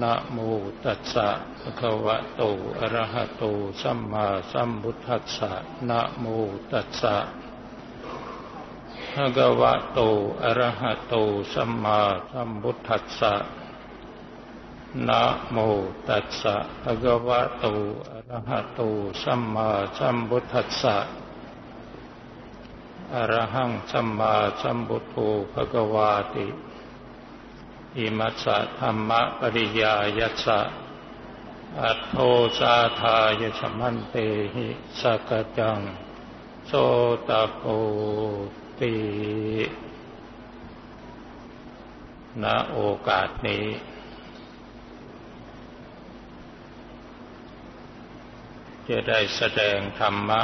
นะโมตัสสะภะคะวะโต อะระหะโต สัมมาสัมพุทธัสสะนะโมตัสสะภะคะวะโต อะระหะโต สัมมาสัมพุทธัสสะนะโมตัสสะภะคะวะโต อะระหะโต สัมมาสัมพุทธัสสะอะระหังสัมมาสัมพุทโธภะคะวาติ อิมัสสะธรรมะปริยายัสสะอัตโทสาทายสมันเตหิสกจัง โสตโปติณโอกาสนี้ จะได้แสดงธรรมะ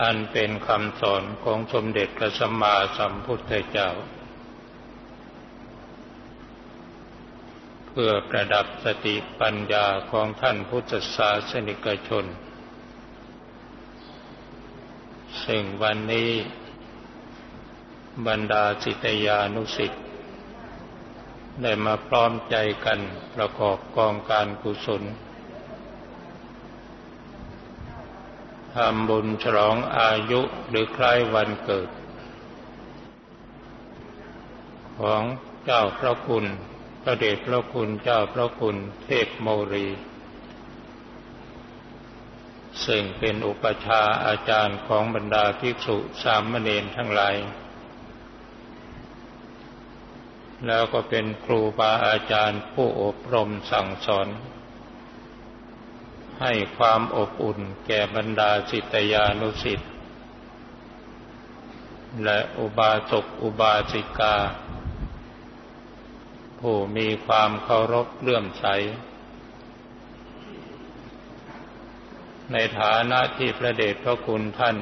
อันเป็นคำสอนของสมเด็จพระสัมมาสัมพุทธเจ้า พื่อประดับสติปัญญาของท่านพุทธศาสนิกชน ซึ่งวันนี้บรรดาสิทยานุสิทธิ์ได้มาพร้อมใจกันประกอบกองการกุศลทำบุญฉลองอายุหรือคล้ายวันเกิด ของเจ้าพระคุณ พระเดชพระคุณเจ้าพระคุณเทพโมรี ซึ่งเป็นอุปชาอาจารย์ของบรรดาภิกษุสามเณรทั้งหลาย แล้วก็เป็นครูบาอาจารย์ผู้อบรมสั่งสอนให้ความอบอุ่นแก่บรรดาสิตยานุสิตและอุบาสกอุบาสิกา ผู้มีความเคารพเลื่อมใส ในฐานะที่พระเดชพระคุณท่าน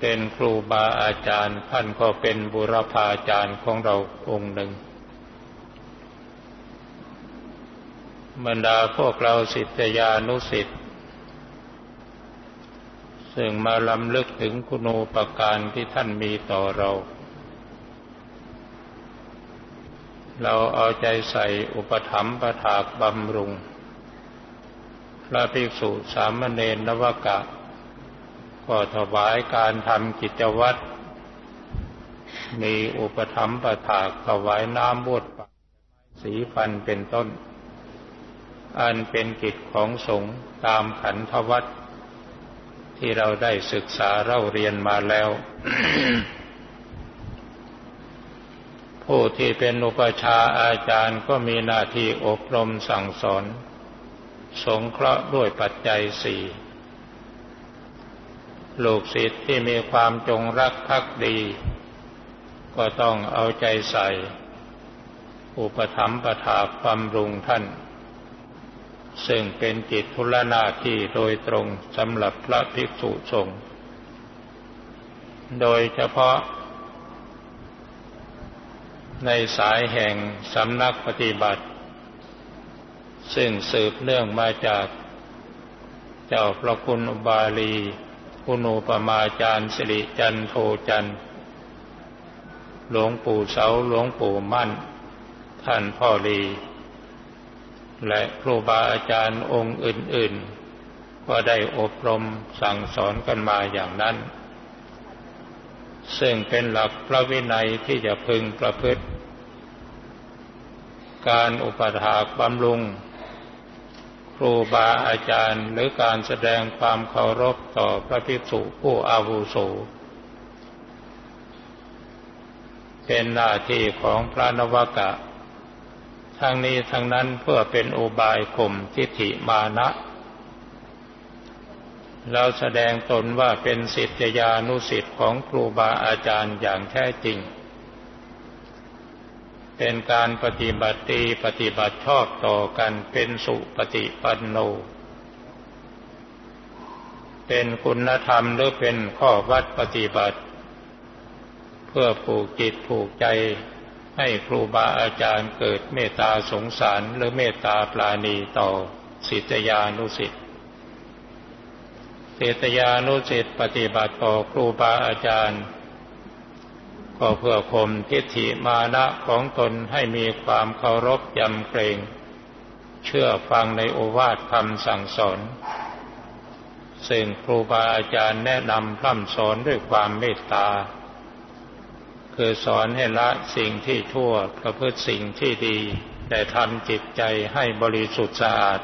เป็นครูบาอาจารย์ท่านก็เป็นบุรพาจารย์ของเราองค์หนึ่งบรรดาพวกเราสิทธยานุสิทธิ์ซึ่งมาลำลึกถึงคุณูปการที่ท่านมีต่อเรา เราเอาใจใส่อุปถัมภ์ประถาบำรุง พระภิกษุสามเณรนวกะ ก็ถวายการทำกิจวัตร มีอุปถัมภ์ประถากถวายน้ำบวชปสีฟันเป็นต้น อันเป็นกิจของสงฆ์ตามขันธวัตรที่เราได้ศึกษาเล่าเรียนมาแล้ว ผู้ที่เป็นอุปชาอาจารย์ก็มีหน้าที่อบรมสั่งสอน สงเคราะห์ด้วยปัจจัยสี่ลูกศิษย์ที่มีความจงรักภักดี ก็ต้องเอาใจใส่ อุปถัมภ์ประทาบำรุงท่าน ซึ่งเป็นจิตทุลนาที่โดยตรงสำหรับพระภิกษุสงฆ์โดยเฉพาะ ในสายแห่งสำนักปฏิบัติ ซึ่งสืบเนื่องมาจากเจ้าพระคุณบาลีคุณูปมาจารย์สิริจันโทจันหลวงปู่เสาหลวงปู่มั่น ท่านพ่อลี และครูบาอาจารย์องค์อื่น ๆ ก็ได้อบรมสั่งสอนกันมาอย่างนั้น ซึ่งเป็นหลักพระวินัยที่จะพึงประพฤติ การอุปถากบำรุง ครูบาอาจารย์หรือการแสดงความเคารพต่อพระภิกษุผู้อาวุโส เป็นหน้าที่ของพระนวกะ ทั้งนี้ทั้งนั้นเพื่อเป็นอุบายข่มทิฏฐิมานะ เราแสดงตนว่าเป็นสิทธิยานุสิทธิ์ของครูบาอาจารย์อย่างแท้จริง เป็นการปฏิบัติดีปฏิบัติชอบต่อกันเป็นสุปฏิปันโน เป็นคุณธรรมหรือเป็นข้อวัดปฏิบัติ เพื่อผูกจิตผูกใจให้ครูบาอาจารย์เกิดเมตตาสงสารหรือเมตตาปราณีต่อสิทธิยานุสิทธิ ศตยานุสิตปฏิบัติต่อครูบาอาจารย์ ก็เพื่อข่มทิฏฐิมานะของตนให้มีความเคารพยำเกรง เชื่อฟังในโอวาทคำสั่งสอนซึ่งครูบาอาจารย์แนะนำพร่ำสอนด้วยความเมตตา คือสอนให้ละสิ่งที่ทั่วประพฤติสิ่งที่ดี แต่ทำจิตใจให้บริสุทธิ์สะอาด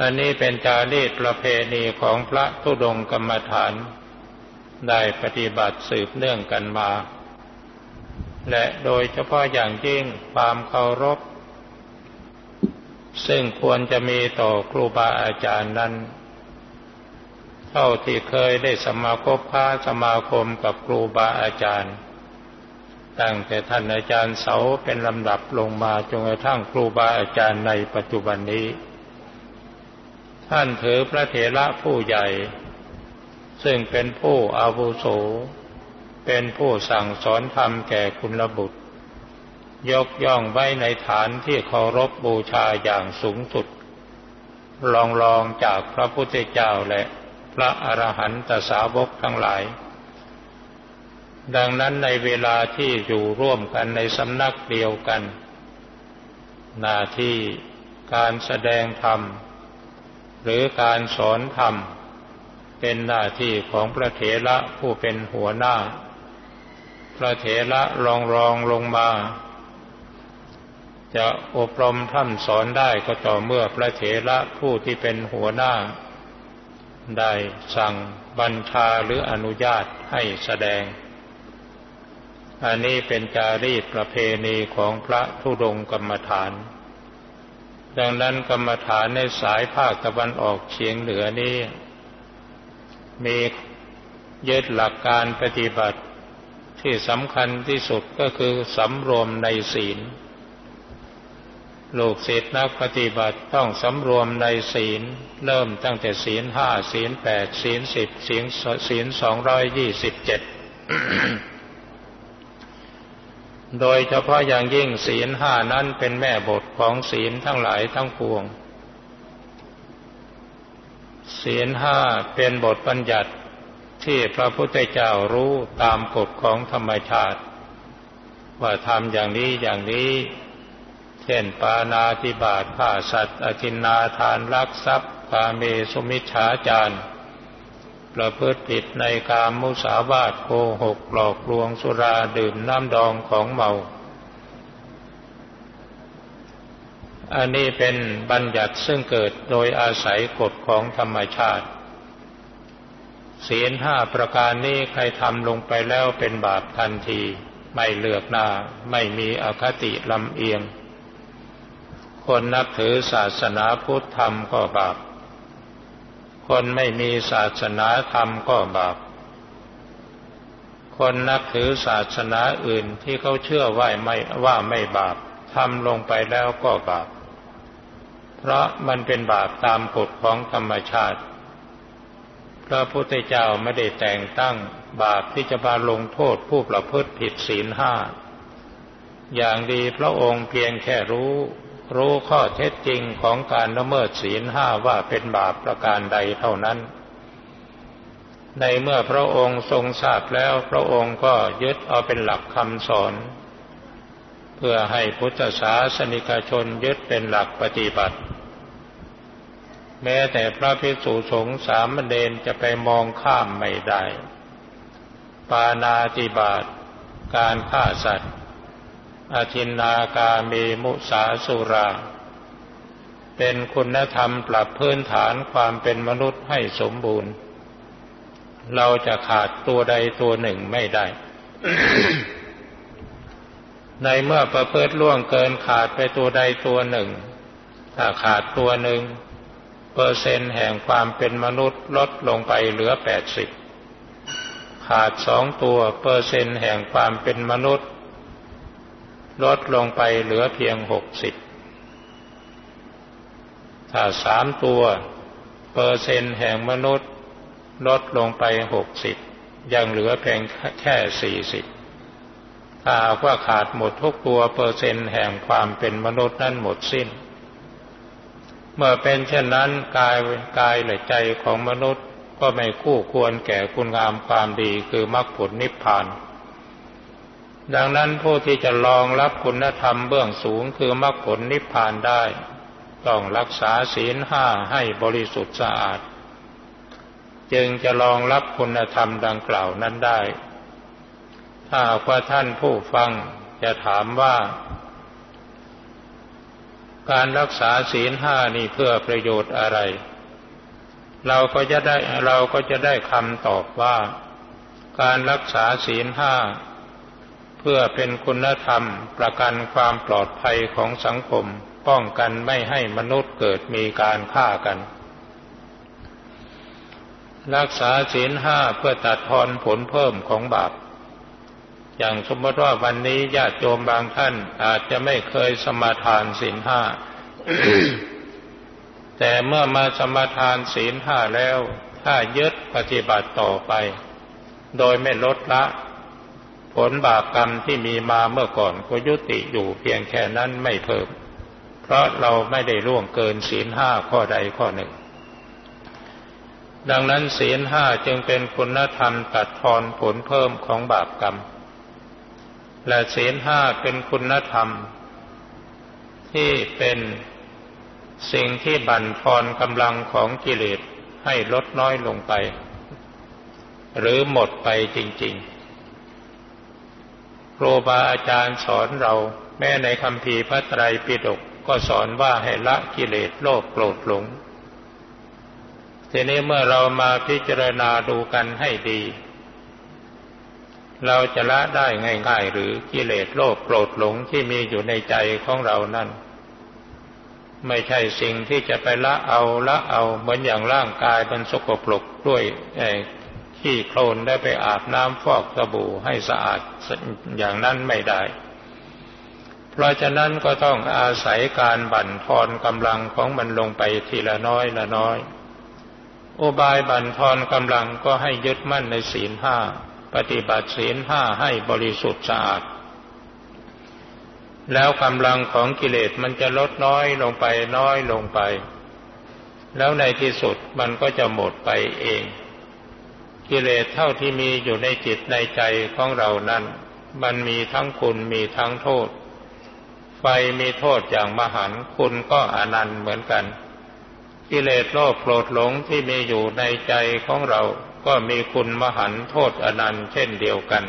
อันนี้เป็นจารีตประเพณีของพระธุดงกรรมฐาน ได้ปฏิบัติสืบเนื่องกันมา และโดยเฉพาะอย่างยิ่งความเคารพ ซึ่งควรจะมีต่อครูบาอาจารย์นั้น เท่าที่เคยได้สมาคบค้าสมาคมกับครูบาอาจารย์ ตั้งแต่ท่านอาจารย์เสาเป็นลำดับลงมาจนกระทั่งครูบาอาจารย์ในปัจจุบันนี้ ท่านถือพระเถระผู้ใหญ่ ซึ่งเป็นผู้อาวุโส เป็นผู้สั่งสอนธรรมแก่คุณบุตร ยกย่องไว้ในฐานที่เคารพบูชาอย่างสูงสุดรองรองจากพระพุทธเจ้าและพระอรหันตสาวกทั้งหลาย ดังนั้นในเวลาที่อยู่ร่วมกันในสำนักเดียวกัน หน้าที่การแสดงธรรม หรือการสอนธรรม เป็นหน้าที่ของพระเถระผู้เป็นหัวหน้า พระเถระรองรองลงมา จะอบรมท่านสอนได้ก็ต่อเมื่อพระเถระผู้ที่เป็นหัวหน้า ได้สั่งบัญชาหรืออนุญาตให้แสดง อันนี้เป็นจารีตประเพณีของพระธุดงกรรมฐาน ดังนั้นกรรมฐานในสายภาคตะวันออกเฉียงเหนือนี้ มียึดหลักการปฏิบัติที่สำคัญที่สุดก็คือสำรวมในศีล ลูกศิษย์นักปฏิบัติต้องสำรวมในศีล เริ่มตั้งแต่ศีลห้าศีลแปดศีลสิบศีลศีลสองร้อยยี่สิบเจ็ด โดยเฉพาะอย่างยิ่งศีลห้านั้นเป็นแม่บทของศีลทั้งหลายทั้งปวง ศีลห้าเป็นบทบัญญัติที่พระพุทธเจ้ารู้ตามกฎของธรรมชาติ ว่าทำอย่างนี้อย่างนี้ เช่นปานาติบาตฆ่าสัตว์อธินนาทานลักทรัพย์กาเมสุมิชฌาจาร์ ประพฤติผิดในกามมุสาวาทโกหกหลอกลวงสุราดื่มน้ำดองของเมา อันนี้เป็นบัญญัติซึ่งเกิดโดยอาศัยกฎของธรรมชาติ ศีลห้าประการนี้ใครทำลงไปแล้วเป็นบาปทันที ไม่เลือกหน้า ไม่มีอคติลำเอียง คนนับถือศาสนาพุทธธรรมก็บาป คนไม่มีศาสนาธรรมก็บาป คนนับถือศาสนาอื่นที่เขาเชื่อว่าไม่ว่าไม่บาปทำลงไปแล้วก็บาป เพราะมันเป็นบาปตามกฎของธรรมชาติ พระพุทธเจ้าไม่ได้แต่งตั้งบาปที่จะมาลงโทษผู้ประพฤติผิดศีลห้า อย่างดีพระองค์เพียงแค่รู้ รู้ข้อเท็จจริงของการละเมิดศีลห้าว่าเป็นบาปประการใดเท่านั้น ในเมื่อพระองค์ทรงทราบแล้วพระองค์ก็ยึดเอาเป็นหลักคำสอน เพื่อให้พุทธศาสนิกชนยึดเป็นหลักปฏิบัติ แม้แต่พระภิกษุสงฆ์สามเณรจะไปมองข้ามไม่ได้ ปานาติบาตการฆ่าสัตว์ อธินนากาเมมุสาสุรา เป็นคุณธรรมปรับพื้นฐานความเป็นมนุษย์ให้สมบูรณ์ เราจะขาดตัวใดตัวหนึ่งไม่ได้ ในเมื่อประพฤติล่วงเกินขาดไปตัวใดตัวหนึ่ง ถ้าขาดตัวหนึ่ง เปอร์เซ็นต์แห่งความเป็นมนุษย์ลดลงไปเหลือแปดสิบขาดสองตัวเปอร์เซ็นต์แห่งความเป็นมนุษย์ ลดลงไปเหลือเพียงหกสิบถ้าสามตัว เปอร์เซ็นต์แห่งมนุษย์ ลดลงไปหกสิบยังเหลือเพียงแค่สี่สิบถ้าว่าขาดหมดทุกตัวเปอร์เซ็นต์แห่งความเป็นมนุษย์นั้นหมดสิ้น เมื่อเป็นเช่นนั้นกายกายและใจของมนุษย์ก็ไม่คู่ควรแก่คุณงามความดีคือมรรคผลนิพพาน ดังนั้นผู้ที่จะรองรับคุณธรรมเบื้องสูงคือมรรคผลนิพพานได้ ต้องรักษาศีลห้าให้บริสุทธิ์สะอาด จึงจะรองรับคุณธรรมดังกล่าวนั้นได้ ถ้าว่าท่านผู้ฟังจะถามว่า การรักษาศีลห้านี่เพื่อประโยชน์อะไร เราก็จะได้เราก็จะได้คำตอบว่า การรักษาศีลห้า พื่อเป็นคุณธรรมประกันความปลอดภัยของสังคม ป้องกันไม่ให้มนุษย์เกิดมีการฆ่ากัน รักษาศีลห้าเพื่อตัดทอนผลเพิ่มของบาป อย่างสมมติว่าวันนี้ญาติโยมบางท่านอาจจะไม่เคยสมาทานศีลห้า แต่เมื่อมาสมาทานศีลห้าแล้ว ถ้ายึดปฏิบัติต่อไป โดยไม่ลดละ ผลบาปกรรมที่มีมาเมื่อก่อนก็ยุติอยู่เพียงแค่นั้นไม่เพิ่ม เพราะเราไม่ได้ล่วงเกินศีลห้าข้อใดข้อหนึ่ง ดังนั้นศีลห้าจึงเป็นคุณธรรมตัดทอนผลเพิ่มของบาปกรรม และศีลห้าเป็นคุณธรรม ที่เป็นสิ่งที่บั่นทอนกำลังของกิเลสให้ลดน้อยลงไป หรือหมดไปจริง ๆ ครูบาอาจารย์สอนเรา แม้ในคำพีพระไตรปิฎกก็สอนว่าให้ละกิเลสโลภโกรธหลง ทีนี้เมื่อเรามาพิจารณาดูกันให้ดี เราจะละได้ง่ายๆ หรือกิเลสโลภโกรธหลงที่มีอยู่ในใจของเรานั่น ไม่ใช่สิ่งที่จะไปละเอาละเอาเหมือนอย่างร่างกายมันสกปรกด้วย ขี้โคลนได้ไปอาบน้ำฟอกสบู่ให้สะอาดอย่างนั้นไม่ได้ เพราะฉะนั้นก็ต้องอาศัยการบั่นทอนกำลังของมันลงไปทีละน้อยละน้อย อุบายบั่นทอนกำลังก็ให้ยึดมั่นในศีลห้าปฏิบัติศีลห้าให้บริสุทธิ์สะอาด แล้วกำลังของกิเลสมันจะลดน้อยลงไปน้อยลงไป แล้วในที่สุดมันก็จะหมดไปเอง กิเลสเท่าที่มีอยู่ในจิตในใจของเรานั้น มันมีทั้งคุณมีทั้งโทษ ไฟมีโทษอย่างมหันคุณก็อนันต์เหมือนกัน กิเลสโลภโกรธหลงที่มีอยู่ในใจของเราก็มีคุณมหันโทษอนันต์เช่นเดียวกัน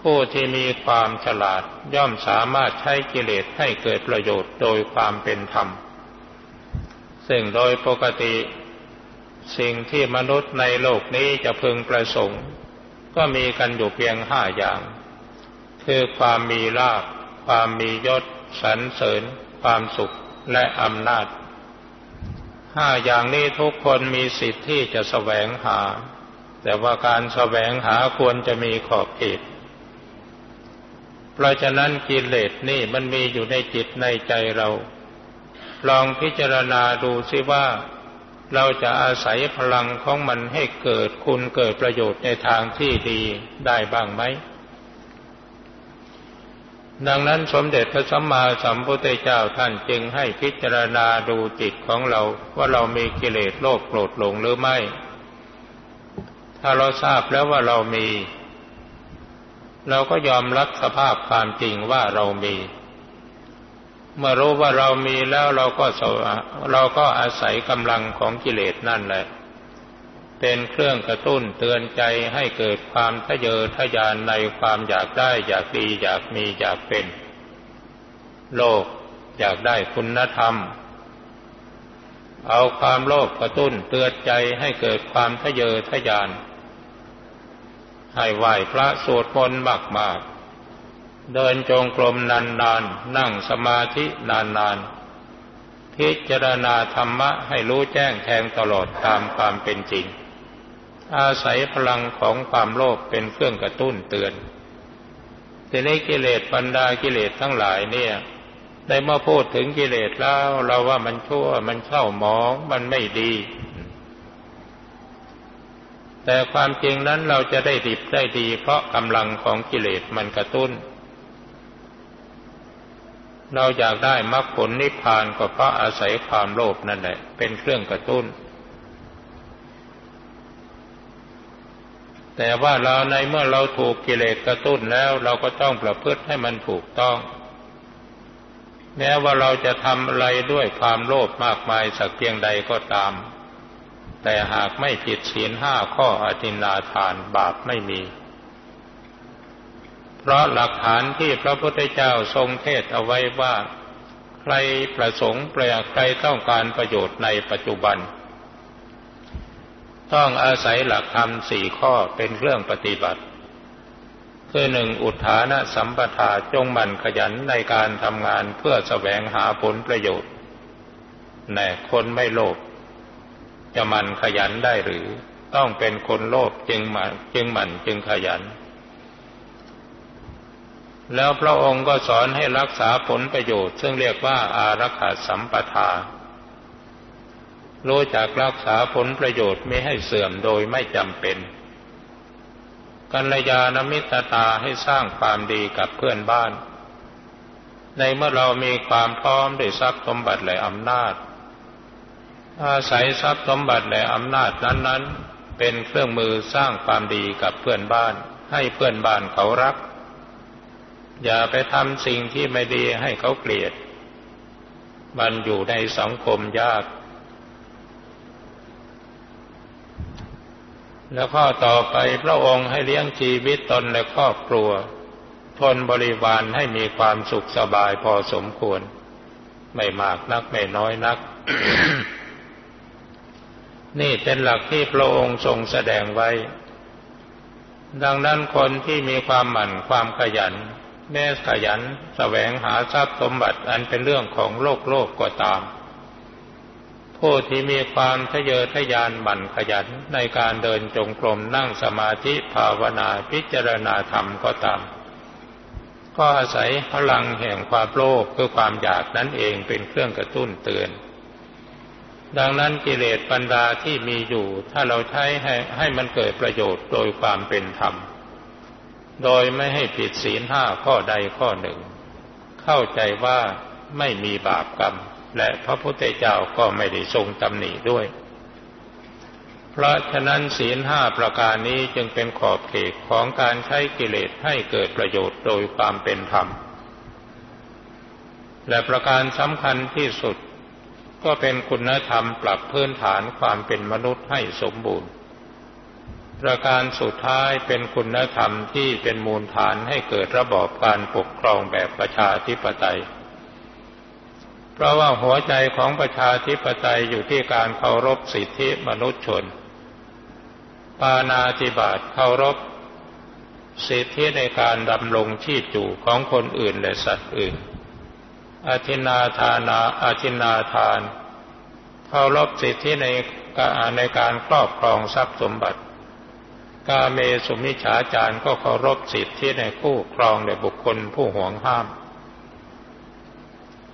ผู้ที่มีความฉลาดย่อมสามารถใช้กิเลสให้เกิดประโยชน์โดยความเป็นธรรม ซึ่งโดยปกติ สิ่งที่มนุษย์ในโลกนี้จะพึงประสงค์ ก็มีกันอยู่เพียงห้าอย่าง คือความมีลาภความมียศสรรเสริญ ความสุขและอำนาจห้าอย่างนี้ทุกคนมีสิทธิ์ที่จะแสวงหา แต่ว่าการแสวงหาควรจะมีขอบเขตเพราะฉะนั้นกิเลสนี่มันมีอยู่ในจิตในใจเรา ลองพิจารณาดูสิว่า เราจะอาศัยพลังของมันให้เกิดคุณเกิดประโยชน์ในทางที่ดีได้บ้างไหม ดังนั้นสมเด็จพระสัมมาสัมพุทธเจ้าท่านจึงให้พิจารณาดูจิตของเราว่าเรามีกิเลสโลภโกรธหลงหรือไม่ ถ้าเราทราบแล้วว่าเรามี เราก็ยอมรับสภาพความจริงว่าเรามี เมื่อรู้ว่าเรามีแล้วเราก็เราก็อาศัยกำลังของกิเลสนั่นแหละ เป็นเครื่องกระตุ้นเตือนใจให้เกิดความทะเยอทะยานในความอยากได้อยากดีอยากมีอยากเป็น โลกอยากได้คุณธรรม เอาความโลภกระตุ้นเตือนใจให้เกิดความทะเยอทะยาน ให้ไหวพระสวดมนต์มากๆ เดินจงกรมนานๆนั่งสมาธินานๆ พิจารณาธรรมะให้รู้แจ้งแทงตลอดตามความเป็นจริง อาศัยพลังของความโลภเป็นเครื่องกระตุ้นเตือนทีนี้กิเลสบรรดากิเลสทั้งหลายเนี่ยได้มาพูดถึงกิเลสแล้วเราว่ามันชั่วมันเศร้าหมองมันไม่ดี แต่ความจริงนั้นเราจะได้ดิบได้ดีเพราะกำลังของกิเลสมันกระตุ้น เราอยากได้มรรคผลนิพพานก็เพราะอาศัยความโลภนั่นแหละ เป็นเครื่องกระตุ้น แต่ว่าเราในเมื่อเราถูกกิเลสกระตุ้นแล้วเราก็ต้องประพฤติให้มันถูกต้อง แม้ว่าเราจะทำอะไรด้วยความโลภมากมายสักเพียงใดก็ตาม แต่หากไม่ผิดศีลห้าข้ออธินาทานบาปไม่มี เพราะหลักฐานที่พระพุทธเจ้าทรงเทศเอาไว้ว่า ใครประสงค์เปลใครต้องการประโยชน์ในปัจจุบัน ต้องอาศัยหลักธรรมสี่ข้อเป็นเครื่องปฏิบัติ คือหนึ่งอุทานะสัมปทาจงมันขยันในการทำงานเพื่อแสวงหาผลประโยชน์แน่คนไม่โลภจะมันขยันได้หรือ ต้องเป็นคนโลภจึงมันจึงมันจึงขยัน แล้วพระองค์ก็สอนให้รักษาผลประโยชน์ ซึ่งเรียกว่าอารักขาสัมปทา รู้จักรักษาผลประโยชน์ไม่ให้เสื่อมโดยไม่จำเป็นกัลยาณมิตรตาให้สร้างความดีกับเพื่อนบ้าน ในเมื่อเรามีความพร้อมด้วยทรัพย์สมบัติและอำนาจ อาศัยทรัพย์สมบัติและอำนาจนั้นๆ เป็นเครื่องมือสร้างความดีกับเพื่อนบ้าน ให้เพื่อนบ้านเขารัก อย่าไปทำสิ่งที่ไม่ดีให้เขาเกลียด มันอยู่ในสังคมยาก แล้วข้อต่อไปพระองค์ให้เลี้ยงชีวิตตนและครอบครัว ทนบริวารให้มีความสุขสบายพอสมควร ไม่มากนักไม่น้อยนัก นี่เป็นหลักที่พระองค์ทรงแสดงไว้ดังนั้นคนที่มีความหมั่นความขยัน แม้ขยันสแสวงหาทรัพย์สมบัติอันเป็นเรื่องของโลกโลกก็ตาม ผู้ที่มีความทะเยอทะยานหมั่นขยันในการเดินจงกรมนั่งสมาธิภาวนาพิจารณาธรรมก็ตาม ก็อาศัยพลังแห่งความโลภคือความอยากนั้นเองเป็นเครื่องกระตุ้นเตือน ดังนั้นกิเลสปัญดาที่มีอยู่ ถ้าเราใช้ให้ให้มันเกิดประโยชน์โดยความเป็นธรรม โดยไม่ให้ผิดศีลห้าข้อใดข้อหนึ่ง เข้าใจว่าไม่มีบาปกรรม และพระพุทธเจ้าก็ไม่ได้ทรงตำหนิด้วย เพราะฉะนั้นศีลห้าประการนี้จึงเป็นขอบเขตของการใช้กิเลสให้เกิดประโยชน์โดยความเป็นธรรม และประการสำคัญที่สุดก็เป็นคุณธรรมปรับพื้นฐานความเป็นมนุษย์ให้สมบูรณ์ ประการสุดท้ายเป็นคุณธรรมที่เป็นมูลฐานให้เกิดระบอบการปกครองแบบประชาธิปไตย เพราะว่าหัวใจของประชาธิปไตยอยู่ที่การเคารพสิทธิมนุษยชน ปานาติบาตเคารพสิทธิในการดำรงชีพอยู่ของคนอื่นและสัตว์อื่น อธินาทานาอธินาทาน เคารพสิทธิในในการครอบครองทรัพย์สมบัติ กาเมสุมิฉาจารก็เคารพสิทธิในคู่ครองและบุคคลผู้ห่วงห้าม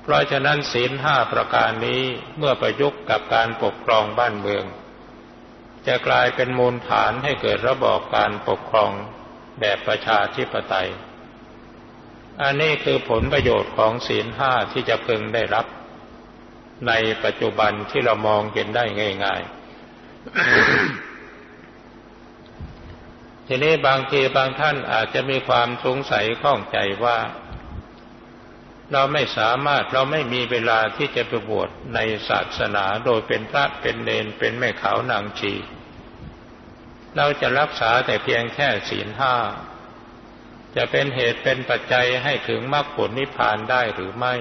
เพราะฉะนั้นศีลห้าประการนี้เมื่อประยุกต์กับการปกครองบ้านเมือง จะกลายเป็นมูลฐานให้เกิดระบอบการปกครองแบบประชาธิปไตย อันนี้คือผลประโยชน์ของศีลห้าที่จะพึงได้รับ ในปัจจุบันที่เรามองเห็นได้ง่าย ๆ ทีนี้บางทีบางท่านอาจจะมีความสงสัยข้องใจว่า เราไม่สามารถเราไม่มีเวลาที่จะไปบวชในศาสนาโดยเป็นพระเป็นเนนเป็นแม่ขาวนางชี เราจะรักษาแต่เพียงแค่ศีลห้าจะเป็นเหตุเป็นปัจจัยให้ถึงมรรคผลนิพพานได้หรือไม่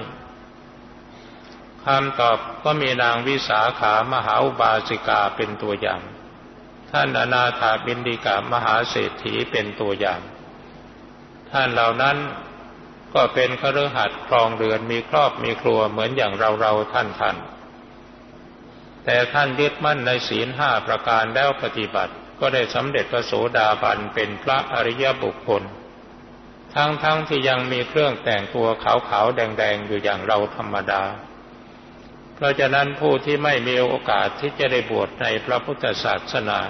คำตอบก็มีนางวิสาขามหาอุบาสิกาเป็นตัวอย่าง ท่านอนาถาบินดิกามหาเศรษฐีเป็นตัวอย่าง ท่านเหล่านั้นก็เป็นคฤหัสถ์ครองเรือนมีครอบมีครัวเหมือนอย่างเราเราท่านท่านแต่ท่านยึดมั่นในศีลห้าประการแล้วปฏิบัติ ก็ได้สำเร็จพระโสดาบันเป็นพระอริยบุคคล ทั้งทั้งที่ยังมีเครื่องแต่งตัวขาวๆแดงๆอยู่อย่างเราธรรมดา เพราะฉะนั้นผู้ที่ไม่มีโอกาสที่จะได้บวชในพระพุทธศาสนา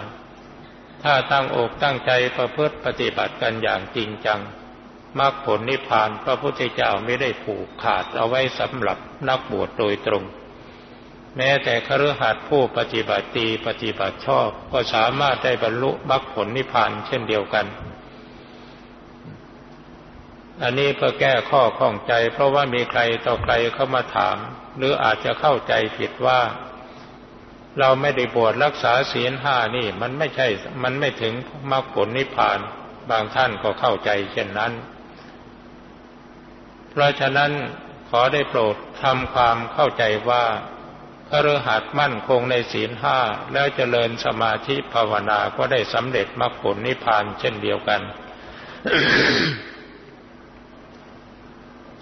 ถ้าตั้งอกตั้งใจประพฤติปฏิบัติกันอย่างจริงจังมรรคผลนิพพานพระพุทธเจ้าไม่ได้ผูกขาดเอาไว้สำหรับนักบวชโดยตรง แม้แต่คฤหัสถ์ผู้ปฏิบัติดีปฏิบัติชอบก็สามารถได้บรรลุมรรคผลนิพพานเช่นเดียวกัน อันนี้เพื่อแก้ข้อข้องใจ เพราะว่ามีใครต่อใครเข้ามาถาม หรืออาจจะเข้าใจผิดว่า เราไม่ได้บวชรักษาศีลห้านี่มันไม่ใช่ มันไม่ถึงมรรคผลนิพพาน บางท่านก็เข้าใจเช่นนั้น เพราะฉะนั้นขอได้โปรดทำความเข้าใจว่าพระฤหัสมั่นคงในศีลห้าแล้วเจริญสมาธิภาวนาก็ได้สำเร็จมรรคผลนิพพานเช่นเดียวกัน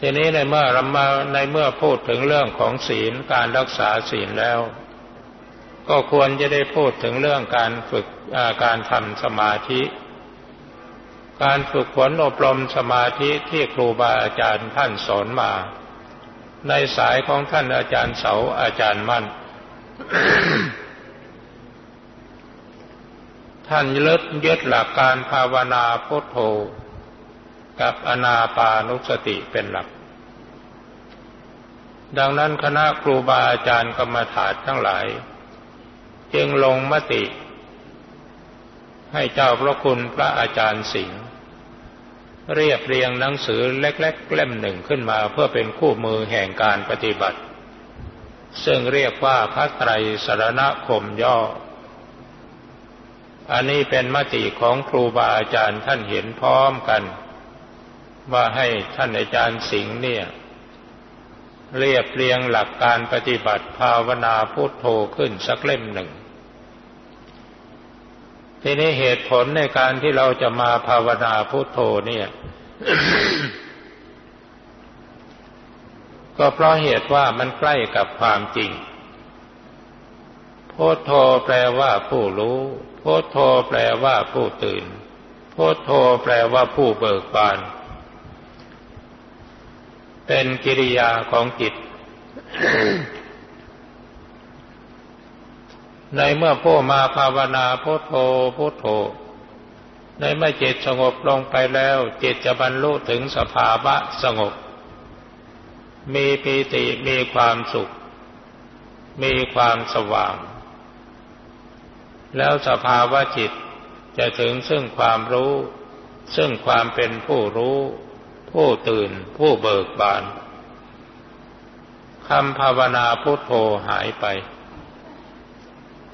ทีนี้ในเมื่อเรามาในเมื่อพูดถึงเรื่องของศีลการรักษาศีลแล้ว ก็ควรจะได้พูดถึงเรื่องการฝึกการทำสมาธิ การฝึกฝนอบรมสมาธิที่ครูบาอาจารย์ท่านสอนมา ในสายของท่านอาจารย์เสาอาจารย์มั่น ท่านยึดยึดหลักการภาวนาพุทโธ กับอนาปานุสติเป็นหลัก ดังนั้นคณะครูบาอาจารย์กรรมฐานทั้งหลาย จึงลงมติ ให้เจ้าพระคุณพระอาจารย์สิงห์เรียบเรียงหนังสือเล็กๆเล่มหนึ่งขึ้นมาเพื่อเป็นคู่มือแห่งการปฏิบัติ ซึ่งเรียกว่าพระไตรสรณคมย่อ อันนี้เป็นมติของครูบาอาจารย์ท่านเห็นพร้อมกัน ว่าให้ท่านอาจารย์สิงห์เนี่ย เรียบเรียงหลักการปฏิบัติภาวนาพุทโธขึ้นสักเล่มหนึ่งทีนี้เหตุผลในการที่เราจะมาภาวนาพุทโธเนี่ย ก็เพราะเหตุว่ามันใกล้กับความจริงพุทโธแปลว่าผู้รู้พุทโธแปลว่าผู้ตื่นพุทโธแปลว่าผู้เบิกบาน เป็นกิริยาของจิต ในเมื่อผู้มาภาวนาพุทโธพุทโธ ในเมื่อจิตสงบลงไปแล้ว จิตจะบรรลุถึงสภาวะสงบ มีปีติมีความสุข มีความสว่าง แล้วสภาวะจิตจะถึงซึ่งความรู้ ซึ่งความเป็นผู้รู้ ผู้ตื่น ผู้เบิกบานคำภาวนาพุทโธหายไป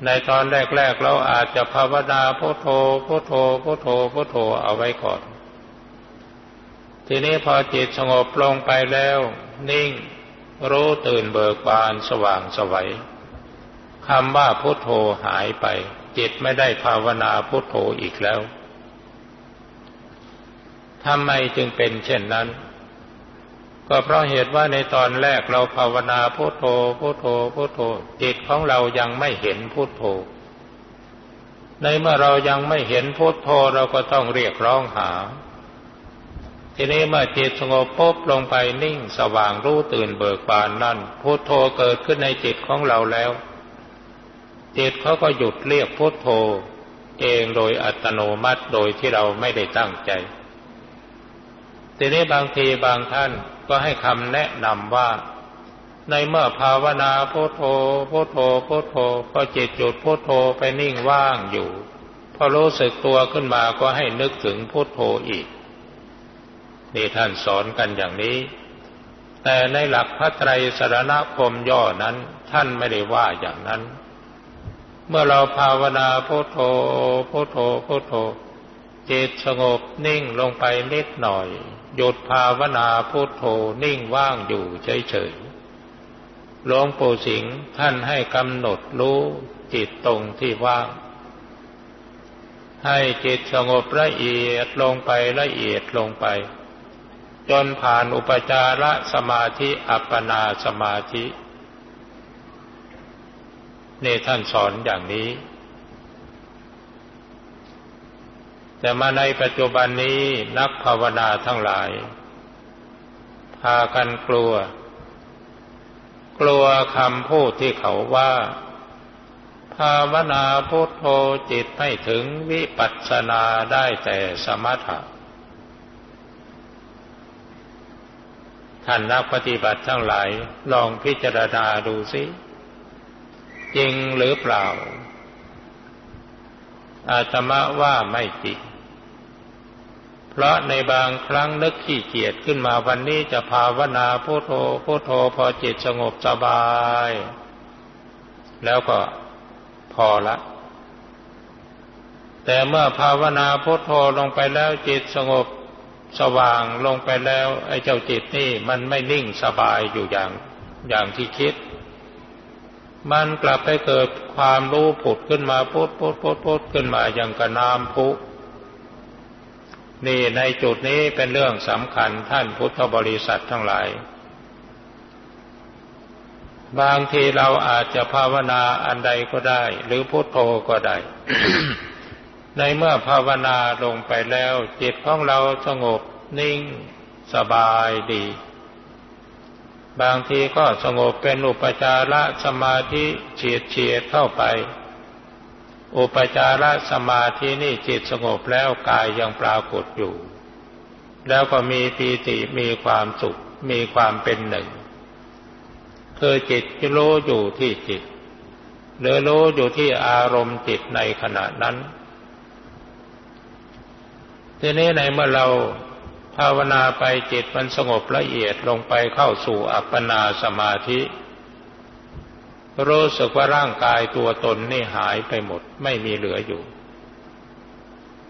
ในตอนแรกๆเราอาจจะภาวนาพุทโธพุทโธพุทโธพุทโธเอาไว้ก่อน ทีนี้พอจิตสงบลงไปแล้ว นิ่ง รู้ตื่นเบิกบานสว่างสวัยคำว่าพุทโธหายไป จิตไม่ได้ภาวนาพุทโธอีกแล้ว ทำไมจึงเป็นเช่นนั้น ก็เพราะเหตุว่าในตอนแรกเราภาวนาพุโทโธพุโทโธพุโทโธจิตของเรายังไม่เห็นพุโทโธ ในเมื่อเรายังไม่เห็นพุโทโธเราก็ต้องเรียกร้องหา ทีนี้เมื่อจิตสงบปุ๊บลงไปนิ่งสว่างรู้ตื่นเบิกบานนั่นพุโทโธเกิดขึ้นในจิตของเราแล้ว จิตเขาก็หยุดเรียกพุโทโธ เองโดยอัตโนมัติโดยที่เราไม่ได้ตั้งใจ ทีนี้บางทีบางท่านก็ให้คำแนะนำว่า ในเมื่อภาวนาพุทโธพุทโธพุทโธก็จิตจุดพุทโธไปนิ่งว่างอยู่ พอรู้สึกตัวขึ้นมาก็ให้นึกถึงพุทโธอีกนี่ท่านสอนกันอย่างนี้ แต่ในหลักพระไตรสรณคมย่อนั้นท่านไม่ได้ว่าอย่างนั้น เมื่อเราภาวนาพุทโธพุทโธพุทโธจิตสงบนิ่งลงไปนิดหน่อย หยุดภาวนาพุทโธนิ่งว่างอยู่เฉยๆหลวงปู่สิงห์ท่านให้กำหนดรู้จิตตรงที่ว่าง ให้จิตสงบละเอียดลงไปละเอียดลงไป จนผ่านอุปจารสมาธิอัปปนาสมาธินี่ท่านสอนอย่างนี้ แต่มาในปัจจุบันนี้นักภาวนาทั้งหลาย พากันกลัว กลัวคำพูดที่เขาว่า ภาวนาพุทโธจิตไม่ถึงวิปัสสนาได้แต่สมถะท่านนักปฏิบัติทั้งหลายลองพิจารณาดูสิ จริงหรือเปล่า อาตมาว่าไม่จริง เพราะในบางครั้งนึกขี้เกียจขึ้นมาวันนี้จะภาวนาพุโทโธพุโทโธพอจิตสงบสบาย แล้วก็พอละ แต่เมื่อภาวนาพุโทโธลงไปแล้วจิตสงบสว่างลงไปแล้ว ไอ้เจ้าจิตนี่มันไม่นิ่งสบายอยู่อย่างอย่างที่คิด มันกลับไปเกิดความรู้ผุดขึ้นมาพุดพุดพุดพุดขึ้นมาอย่างกระน้ำพุ นี่ในจุดนี้เป็นเรื่องสำคัญท่านพุทธบริษัททั้งหลาย บางทีเราอาจจะภาวนาอันใดก็ได้ หรือพุทโธก็ได้ ในเมื่อภาวนาลงไปแล้ว จิตของเราสงบนิ่งสบายดี บางทีก็สงบเป็นอุปจาระสมาธิเฉียดเฉียดเข้าไป อุปจารสมาธินี่จิตสงบแล้วกายยังปรากฏอยู่ แล้วก็มีปีติมีความสุข มีความเป็นหนึ่งคือจิตที่รู้อยู่ที่จิต หรือรู้อยู่ที่อารมณ์จิตในขณะนั้น ทีนี้ในเมื่อเราภาวนาไปจิตมันสงบละเอียดลงไปเข้าสู่อัปปนาสมาธิ รู้สึกว่าร่างกายตัวตนนี่หายไปหมด ไม่มีเหลืออยู่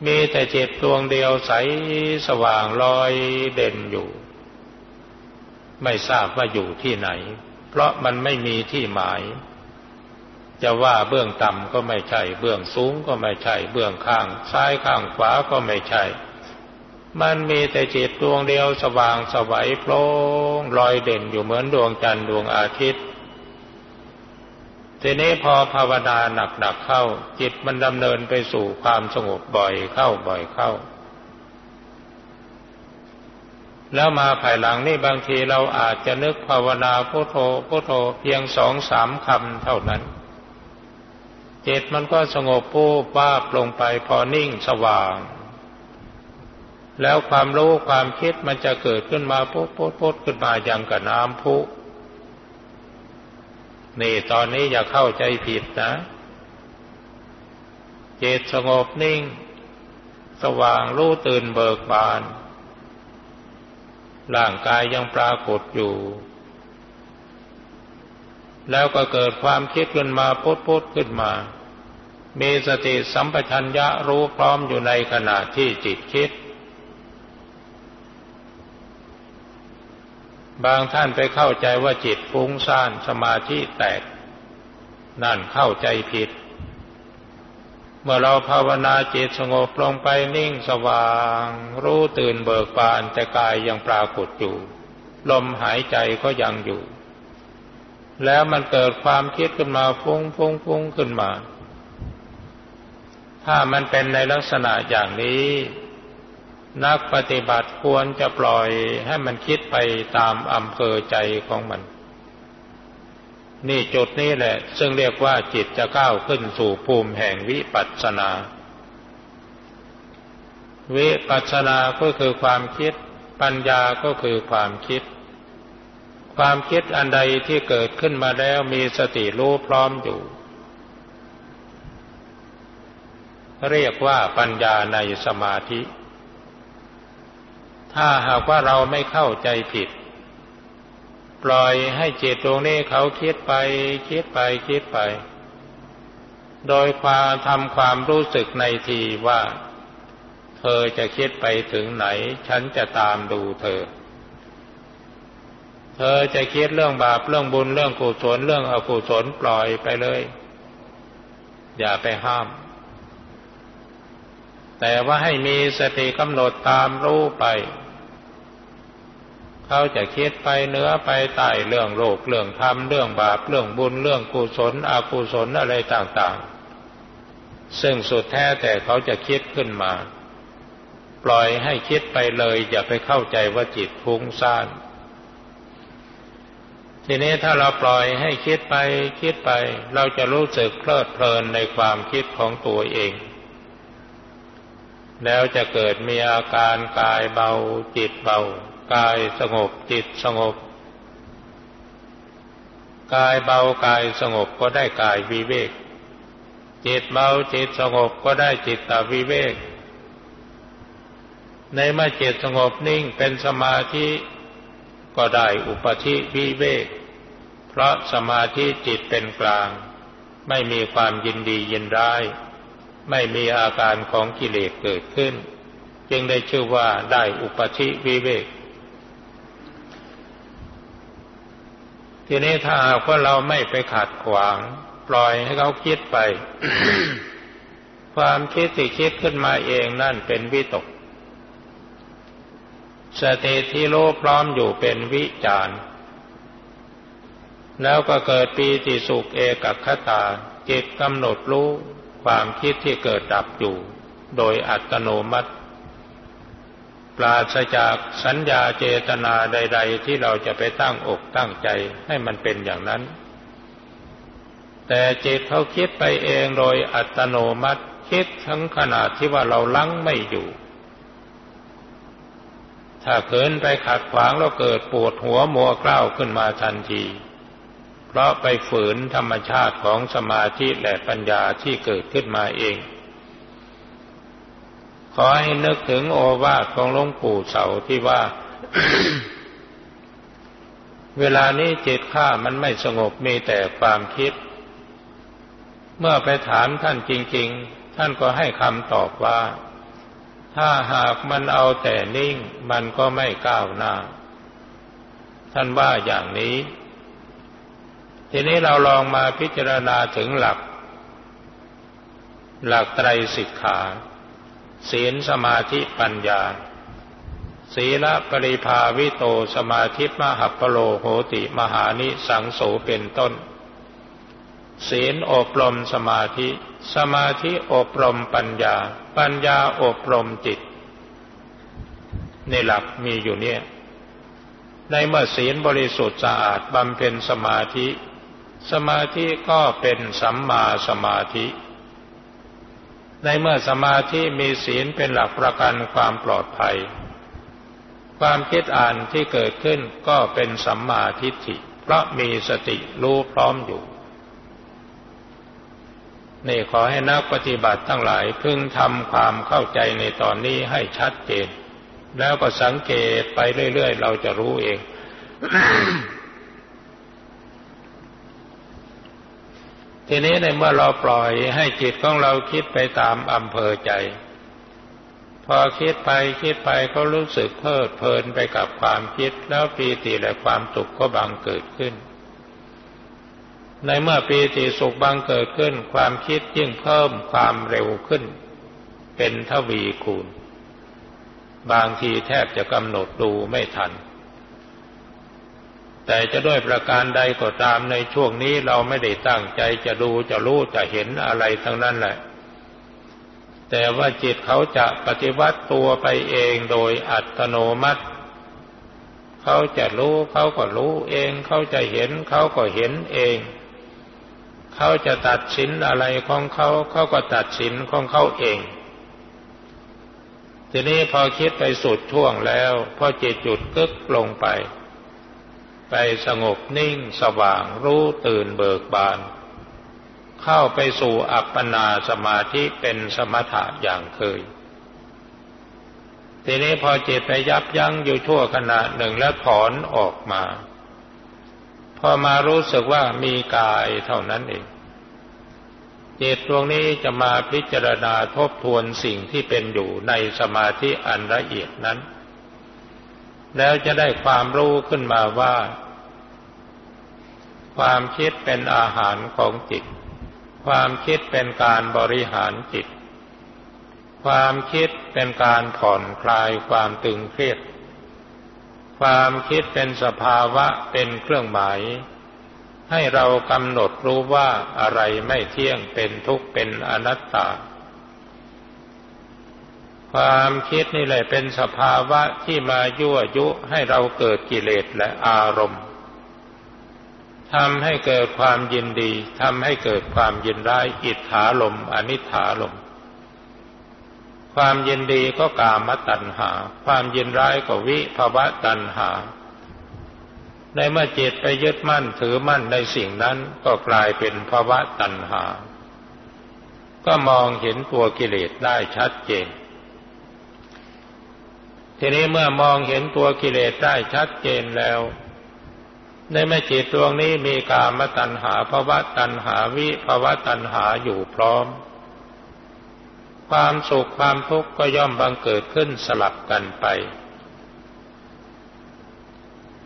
มีแต่จิตดวงเดียวใสสว่างลอยเด่นอยู่ ไม่ทราบว่าอยู่ที่ไหน เพราะมันไม่มีที่หมาย จะว่าเบื้องต่ำก็ไม่ใช่ เบื้องสูงก็ไม่ใช่ เบื้องข้าง ซ้ายข้างขวาก็ไม่ใช่ มันมีแต่จิตดวงเดียวสว่างสวัยโปร่งลอยเด่นอยู่เหมือนดวงจันทร์ดวงอาทิตย์ ทีนี้พอภาวนาหนักๆเข้า จิตมันดำเนินไปสู่ความสงบบ่อยเข้าบ่อยเข้า แล้วมาภายหลังนี่บางทีเราอาจจะนึกภาวนาพุโทโธพุโทโธเพียงสองสามคำเท่านั้น จิตมันก็สงบปู้ป้าลงไปพอนิ่งสว่าง แล้วความรู้ความคิดมันจะเกิดขึ้นมาพุพุพุขึ้นมาอย่างกับน้ำพุ นี่ตอนนี้อย่าเข้าใจผิดนะ เจตสงบนิ่ง สว่างรู้ตื่นเบิกบาน ร่างกายยังปรากฏอยู่ แล้วก็เกิดความคิดขึ้นมาพุทพุทขึ้นมา มีสติสัมปชัญญะรู้พร้อมอยู่ในขณะที่จิตคิด บางท่านไปเข้าใจว่าจิตฟุ้งซ่านสมาธิแตก นั่นเข้าใจผิด เมื่อเราภาวนาจิตสงบลงไปนิ่งสว่าง รู้ตื่นเบิกบานแต่กายยังปรากฏอยู่ ลมหายใจก็ยังอยู่ แล้วมันเกิดความคิดขึ้นมาฟุ้งฟุ้งฟุ้งขึ้นมา ถ้ามันเป็นในลักษณะอย่างนี้ นักปฏิบัติควรจะปล่อยให้มันคิดไปตามอำเภอใจของมัน นี่จุดนี้แหละ ซึ่งเรียกว่าจิตจะก้าวขึ้นสู่ภูมิแห่งวิปัสสนา วิปัสสนาก็คือความคิด ปัญญาก็คือความคิด ความคิดอันใดที่เกิดขึ้นมาแล้วมีสติรู้พร้อมอยู่ เรียกว่าปัญญาในสมาธิ ถ้าหากว่าเราไม่เข้าใจผิด ปล่อยให้จิตตรงนี้เขาคิดไป คิดไปคิดไป โดยความทำความรู้สึกในทีว่า เธอจะคิดไปถึงไหน ฉันจะตามดูเธอ เธอจะคิดเรื่องบาปเรื่องบุญเรื่องกุศลเรื่องอกุศลปล่อยไปเลย อย่าไปห้ามแต่ว่าให้มีสติกำหนดตามรู้ไป เขาจะคิดไปเนื้อไปใต้เรื่องโลกเรื่องธรรมเรื่องบาปเรื่องบุญเรื่องกุศลอกุศลอะไรต่างๆ ซึ่งสุดแท้แต่เขาจะคิดขึ้นมา ปล่อยให้คิดไปเลย อย่าไปเข้าใจว่าจิตฟุ้งซ่านทีนี้ถ้าเราปล่อยให้คิดไปคิดไป เราจะรู้สึกเพลิดเพลินในความคิดของตัวเอง แล้วจะเกิดมีอาการกายเบาจิตเบา กายสงบจิตสงบ กายเบากายสงบก็ได้กายวิเวก จิตเบาจิตสงบก็ได้จิตตวิเวก ในเมื่อจิตสงบนิ่งเป็นสมาธิก็ได้อุปธิวิเวก เพราะสมาธิจิตเป็นกลาง ไม่มีความยินดียินร้าย ไม่มีอาการของกิเลสเกิดขึ้น จึงได้ชื่อว่าได้อุปธิวิเวก ทีนี้ถ้าหากว่าเราไม่ไปขัดขวาง ปล่อยให้เขาคิดไป ความคิดที่คิดขึ้นมาเองนั่นเป็นวิตก สติที่รู้พร้อมอยู่เป็นวิจารแล้วก็เกิดปีติสุขเอกคตาจิตกำหนดรู้ความคิดที่เกิดดับอยู่ โดยอัตโนมัติ ปราศจากสัญญาเจตนาใด ๆ ที่เราจะไปตั้งอกตั้งใจให้มันเป็นอย่างนั้น แต่จิตเขาคิดไปเองโดยอัตโนมัติคิดทั้งขนาดที่ว่าเราลังไม่อยู่ ถ้าเขินไปขัดขวางแล้วเกิดปวดหัวมัวกล้าวขึ้นมาทันที เพราะไปฝืนธรรมชาติของสมาธิและปัญญาที่เกิดขึ้นมาเอง ขอให้นึกถึงโอวาทของหลวงปู่เสาที่ว่า เวลานี้จิตข้ามันไม่สงบมีแต่ความคิด เมื่อไปถามท่านจริง ๆ ท่านก็ให้คำตอบว่า ถ้าหากมันเอาแต่นิ่ง มันก็ไม่ก้าวหน้า ท่านว่าอย่างนี้ ทีนี้เราลองมาพิจารณาถึงหลัก หลักไตรสิกขา ศีลสมาธิปัญญา ศีลปริภาวิโตสมาธิมหัปโลโหติมหานิสังโสเป็นต้น ศีลอบรมสมาธิ สมาธิอบรมปัญญา ปัญญาอบรมจิต ในหลักมีอยู่เนี่ย ในเมื่อศีลบริสุทธิ์สะอาดบำเพ็ญสมาธิ สมาธิก็เป็นสัมมาสมาธิ ในเมื่อสมาธิมีศีลเป็นหลักประกันความปลอดภัย ความคิดอ่านที่เกิดขึ้นก็เป็นสัมมาทิฏฐิ เพราะมีสติรู้พร้อมอยู่ นี่ขอให้นักปฏิบัติทั้งหลายพึงทำความเข้าใจในตอนนี้ให้ชัดเจน แล้วก็สังเกตไปเรื่อยๆ เราจะรู้เอง ทีนี้ในเมื่อเราปล่อยให้จิตของเราคิดไปตามอำเภอใจ พอคิดไปคิดไปเขารู้สึกเพลิดเพลินไปกับความคิดแล้วปีติและความสุขก็บังเกิดขึ้น ในเมื่อปีติสุขบังเกิดขึ้น ความคิดยิ่งเพิ่มความเร็วขึ้น เป็นทวีคูณ บางทีแทบจะกำหนดดูไม่ทัน แต่จะด้วยประการใดก็ตามในช่วงนี้เราไม่ได้ตั้งใจจะดูจะรู้จะเห็นอะไรทั้งนั้นแหละ แต่ว่าจิตเขาจะปฏิวัติตัวไปเองโดยอัตโนมัติ เขาจะรู้เขาก็รู้เอง เขาจะเห็นเขาก็เห็นเอง เขาจะตัดสินอะไรของเขาเขาก็ตัดสินของเขาเองทีนี้พอคิดไปสุดช่วงแล้ว พอจิตจุดกึกลงไป ไปสงบนิ่งสว่างรู้ตื่นเบิกบาน เข้าไปสู่อัปปนาสมาธิเป็นสมถะอย่างเคย ทีนี้พอจิตไปยับยั้งอยู่ชั่วขณะหนึ่งแล้วถอนออกมา พอมารู้สึกว่ามีกายเท่านั้นเองจิตดวงนี้จะมาพิจารณาทบทวนสิ่งที่เป็นอยู่ในสมาธิอันละเอียดนั้น แล้วจะได้ความรู้ขึ้นมาว่า ความคิดเป็นอาหารของจิต ความคิดเป็นการบริหารจิต ความคิดเป็นการผ่อนคลายความตึงเครียด ความคิดเป็นสภาวะเป็นเครื่องหมายให้เรากำหนดรู้ว่าอะไรไม่เที่ยงเป็นทุกข์เป็นอนัตตา ความคิดนี่แหละเป็นสภาวะที่มายั่วยุให้เราเกิดกิเลสและอารมณ์ ทำให้เกิดความยินดีทำให้เกิดความยินร้าย อิทธาลม อนิถาลม ความยินดีก็กามตัณหา ความยินร้ายก็วิภวะตัณหา ในเมื่อจิตไปยึดมั่นถือมั่นในสิ่งนั้นก็กลายเป็นภาวะตัณหา ก็มองเห็นตัวกิเลสได้ชัดเจนทีนี้เมื่อมองเห็นตัวกิเลสได้ชัดเจนแล้ว ในเมื่อจิตดวงนี้มีกามตัณหาภาวะตัณหาวิภาวะตัณหาอยู่พร้อม ความสุขความทุกข์ก็ย่อมบังเกิดขึ้นสลับกันไป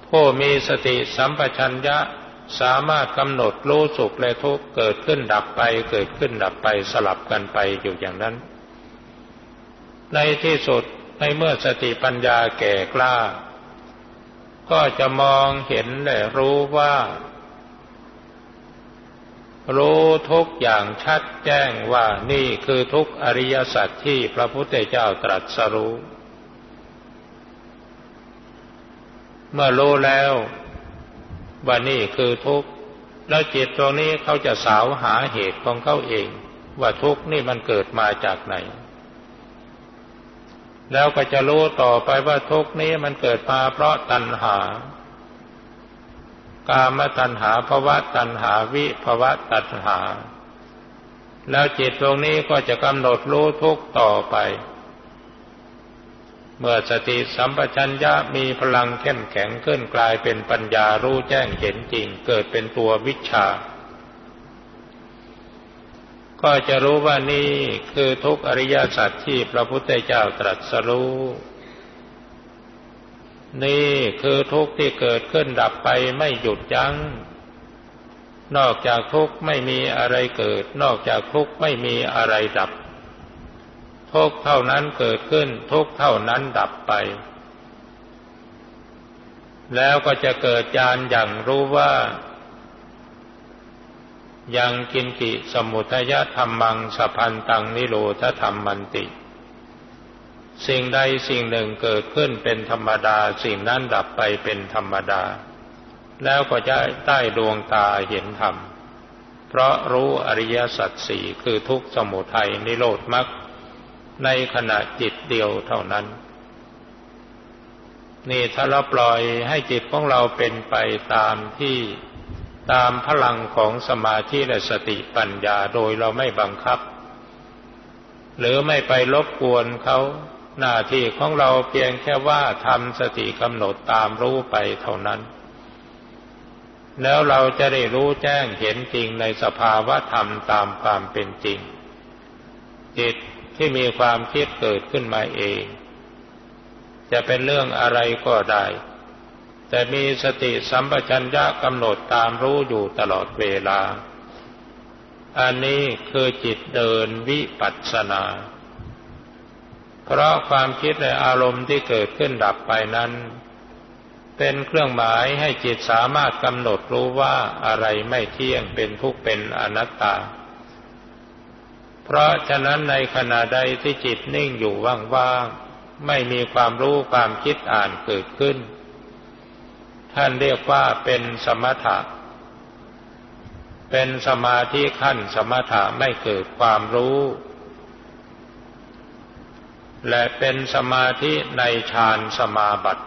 ผู้มีสติสัมปชัญญะสามารถกำหนดรู้สุขและทุกข์เกิดขึ้นดับไป เกิดขึ้นดับไปสลับกันไปอยู่อย่างนั้น ในที่สุดในเมื่อสติปัญญาแก่กล้า ก็จะมองเห็นและรู้ว่า รู้ทุกอย่างชัดแจ้งว่านี่คือทุกอริยสัจที่พระพุทธเจ้าตรัสรู้ เมื่อรู้แล้วว่านี่คือทุกข์แล้วจิตตรงนี้เขาจะสาวหาเหตุของเขาเอง ว่าทุกข์นี่มันเกิดมาจากไหน แล้วก็จะรู้ต่อไปว่าทุกนี้มันเกิดมาเพราะตัณหา กามตัณหาภวะตัณหาวิภวะตัณหา แล้วจิตตรงนี้ก็จะกำหนดรู้ทุกต่อไป เมื่อสติสัมปชัญญะมีพลังเข้มแข็งขึ้นกลายเป็นปัญญารู้แจ้งเห็นจริง เกิดเป็นตัววิชา ก็จะรู้ว่านี่คือทุกอริยสัจที่พระพุทธเจ้าตรัสรู้ นี่คือทุกที่เกิดขึ้นดับไปไม่หยุดยัง้ง นอกจากทุกไม่มีอะไรเกิด นอกจากทุกไม่มีอะไรดับ ทุกเท่านั้นเกิดขึ้น ทุกเท่านั้นดับไป แล้วก็จะเกิดญาณอย่างรู้ว่า ยังกินกิสมุทยธรรมังสพันตังนิโรธธรรมมันติ สิ่งใดสิ่งหนึ่งเกิดขึ้นเป็นธรรมดาสิ่งนั้นดับไปเป็นธรรมดา แล้วก็จะใต้ดวงตาเห็นธรรม เพราะรู้อริยสัจสี่คือทุกสมุทัยนิโรธมรรคในขณะจิตเดียวเท่านั้น นี่ถ้าเราปล่อยให้จิตของเราเป็นไปตามที่ ตามพลังของสมาธิและสติปัญญาโดยเราไม่บังคับ หรือไม่ไปรบกวนเขาหน้าที่ของเราเพียงแค่ว่าทำสติกำหนดตามรู้ไปเท่านั้น แล้วเราจะได้รู้แจ้งเห็นจริงในสภาวะธรรมตามความเป็นจริง จิตที่มีความคิดเกิดขึ้นมาเอง จะเป็นเรื่องอะไรก็ได้ แต่มีสติสัมปชัญญะกำหนดตามรู้อยู่ตลอดเวลา อันนี้คือจิตเดินวิปัสสนา เพราะความคิดและอารมณ์ที่เกิดขึ้นดับไปนั้น เป็นเครื่องหมายให้จิตสามารถกำหนดรู้ว่าอะไรไม่เที่ยงเป็นทุกข์เป็นอนัตตา เพราะฉะนั้นในขณะใดที่จิตนิ่งอยู่ว่างๆ ไม่มีความรู้ความคิดอ่านเกิดขึ้น ท่านเรียกว่าเป็นสมถะ เป็นสมาธิขั้นสมถะไม่เกิดความรู้ และเป็นสมาธิในฌานสมาบัติ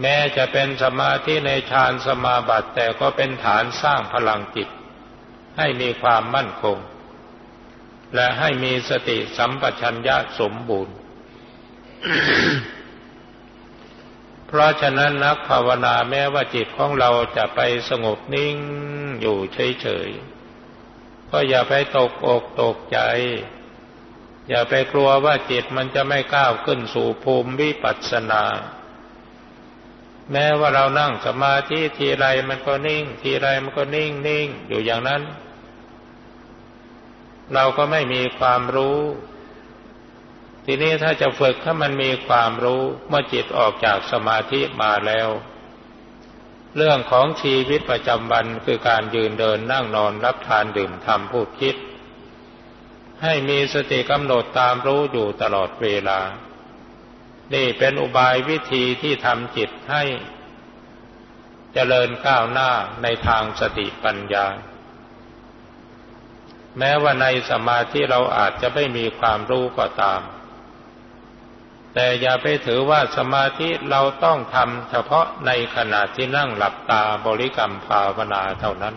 แม้จะเป็นสมาธิในฌานสมาบัติแต่ก็เป็นฐานสร้างพลังจิต ให้มีความมั่นคง และให้มีสติสัมปชัญญะสมบูรณ์ เพราะฉะนั้นนักภาวนาแม้ว่าจิตของเราจะไปสงบนิ่งอยู่เฉยๆ ก็อย่าไปตกอกตกใจ อย่าไปกลัวว่าจิตมันจะไม่ก้าวขึ้นสู่ภูมิวิปัสสนา แม้ว่าเรานั่งสมาธิทีไรมันก็นิ่ง ทีไรมันก็นิ่งนิ่งอยู่อย่างนั้น เราก็ไม่มีความรู้ ทีนี้ถ้าจะฝึกถ้ามันมีความรู้เมื่อจิตออกจากสมาธิมาแล้ว เรื่องของชีวิตประจำวันคือการยืนเดินนั่งนอนรับทานดื่มทำพูดคิด ให้มีสติกำหนดตามรู้อยู่ตลอดเวลา นี่เป็นอุบายวิธีที่ทำจิตให้จเจริญก้าวหน้าในทางสติปัญญา แม้ว่าในสมาธิเราอาจจะไม่มีความรู้ก็ตาม แต่อย่าไปถือว่าสมาธิเราต้องทำเฉพาะในขณะที่นั่งหลับตาบริกรรมภาวนาเท่านั้น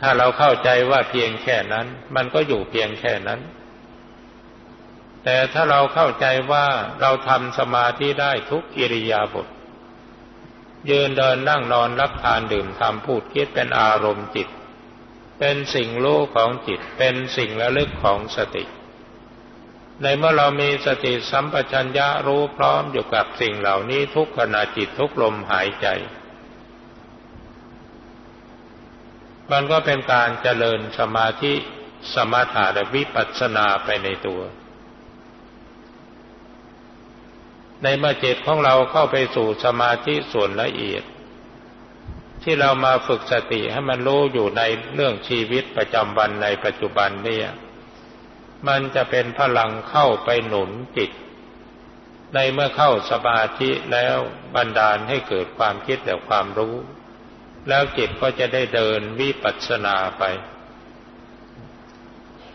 ถ้าเราเข้าใจว่าเพียงแค่นั้น มันก็อยู่เพียงแค่นั้น แต่ถ้าเราเข้าใจว่าเราทำสมาธิได้ทุกอิริยาบถยืนเดินนั่งนอนรับทานดื่มทำพูดคิดเป็นอารมณ์จิต เป็นสิ่งรู้ของจิต เป็นสิ่งระลึกของสติ ในเมื่อเรามีสติสัมปชัญญะรู้พร้อมอยู่กับสิ่งเหล่านี้ทุกขณะจิตทุกลมหายใจ มันก็เป็นการเจริญสมาธิสมถะและวิปัสสนาไปในตัว ในเมื่อจิตของเราเข้าไปสู่สมาธิส่วนละเอียด ที่เรามาฝึกสติให้มันรู้อยู่ในเรื่องชีวิตประจำวันในปัจจุบันเนี่ย มันจะเป็นพลังเข้าไปหนุนจิต ในเมื่อเข้าสมาธิแล้วบันดาลให้เกิดความคิดและความรู้ แล้วจิตก็จะได้เดินวิปัสสนาไป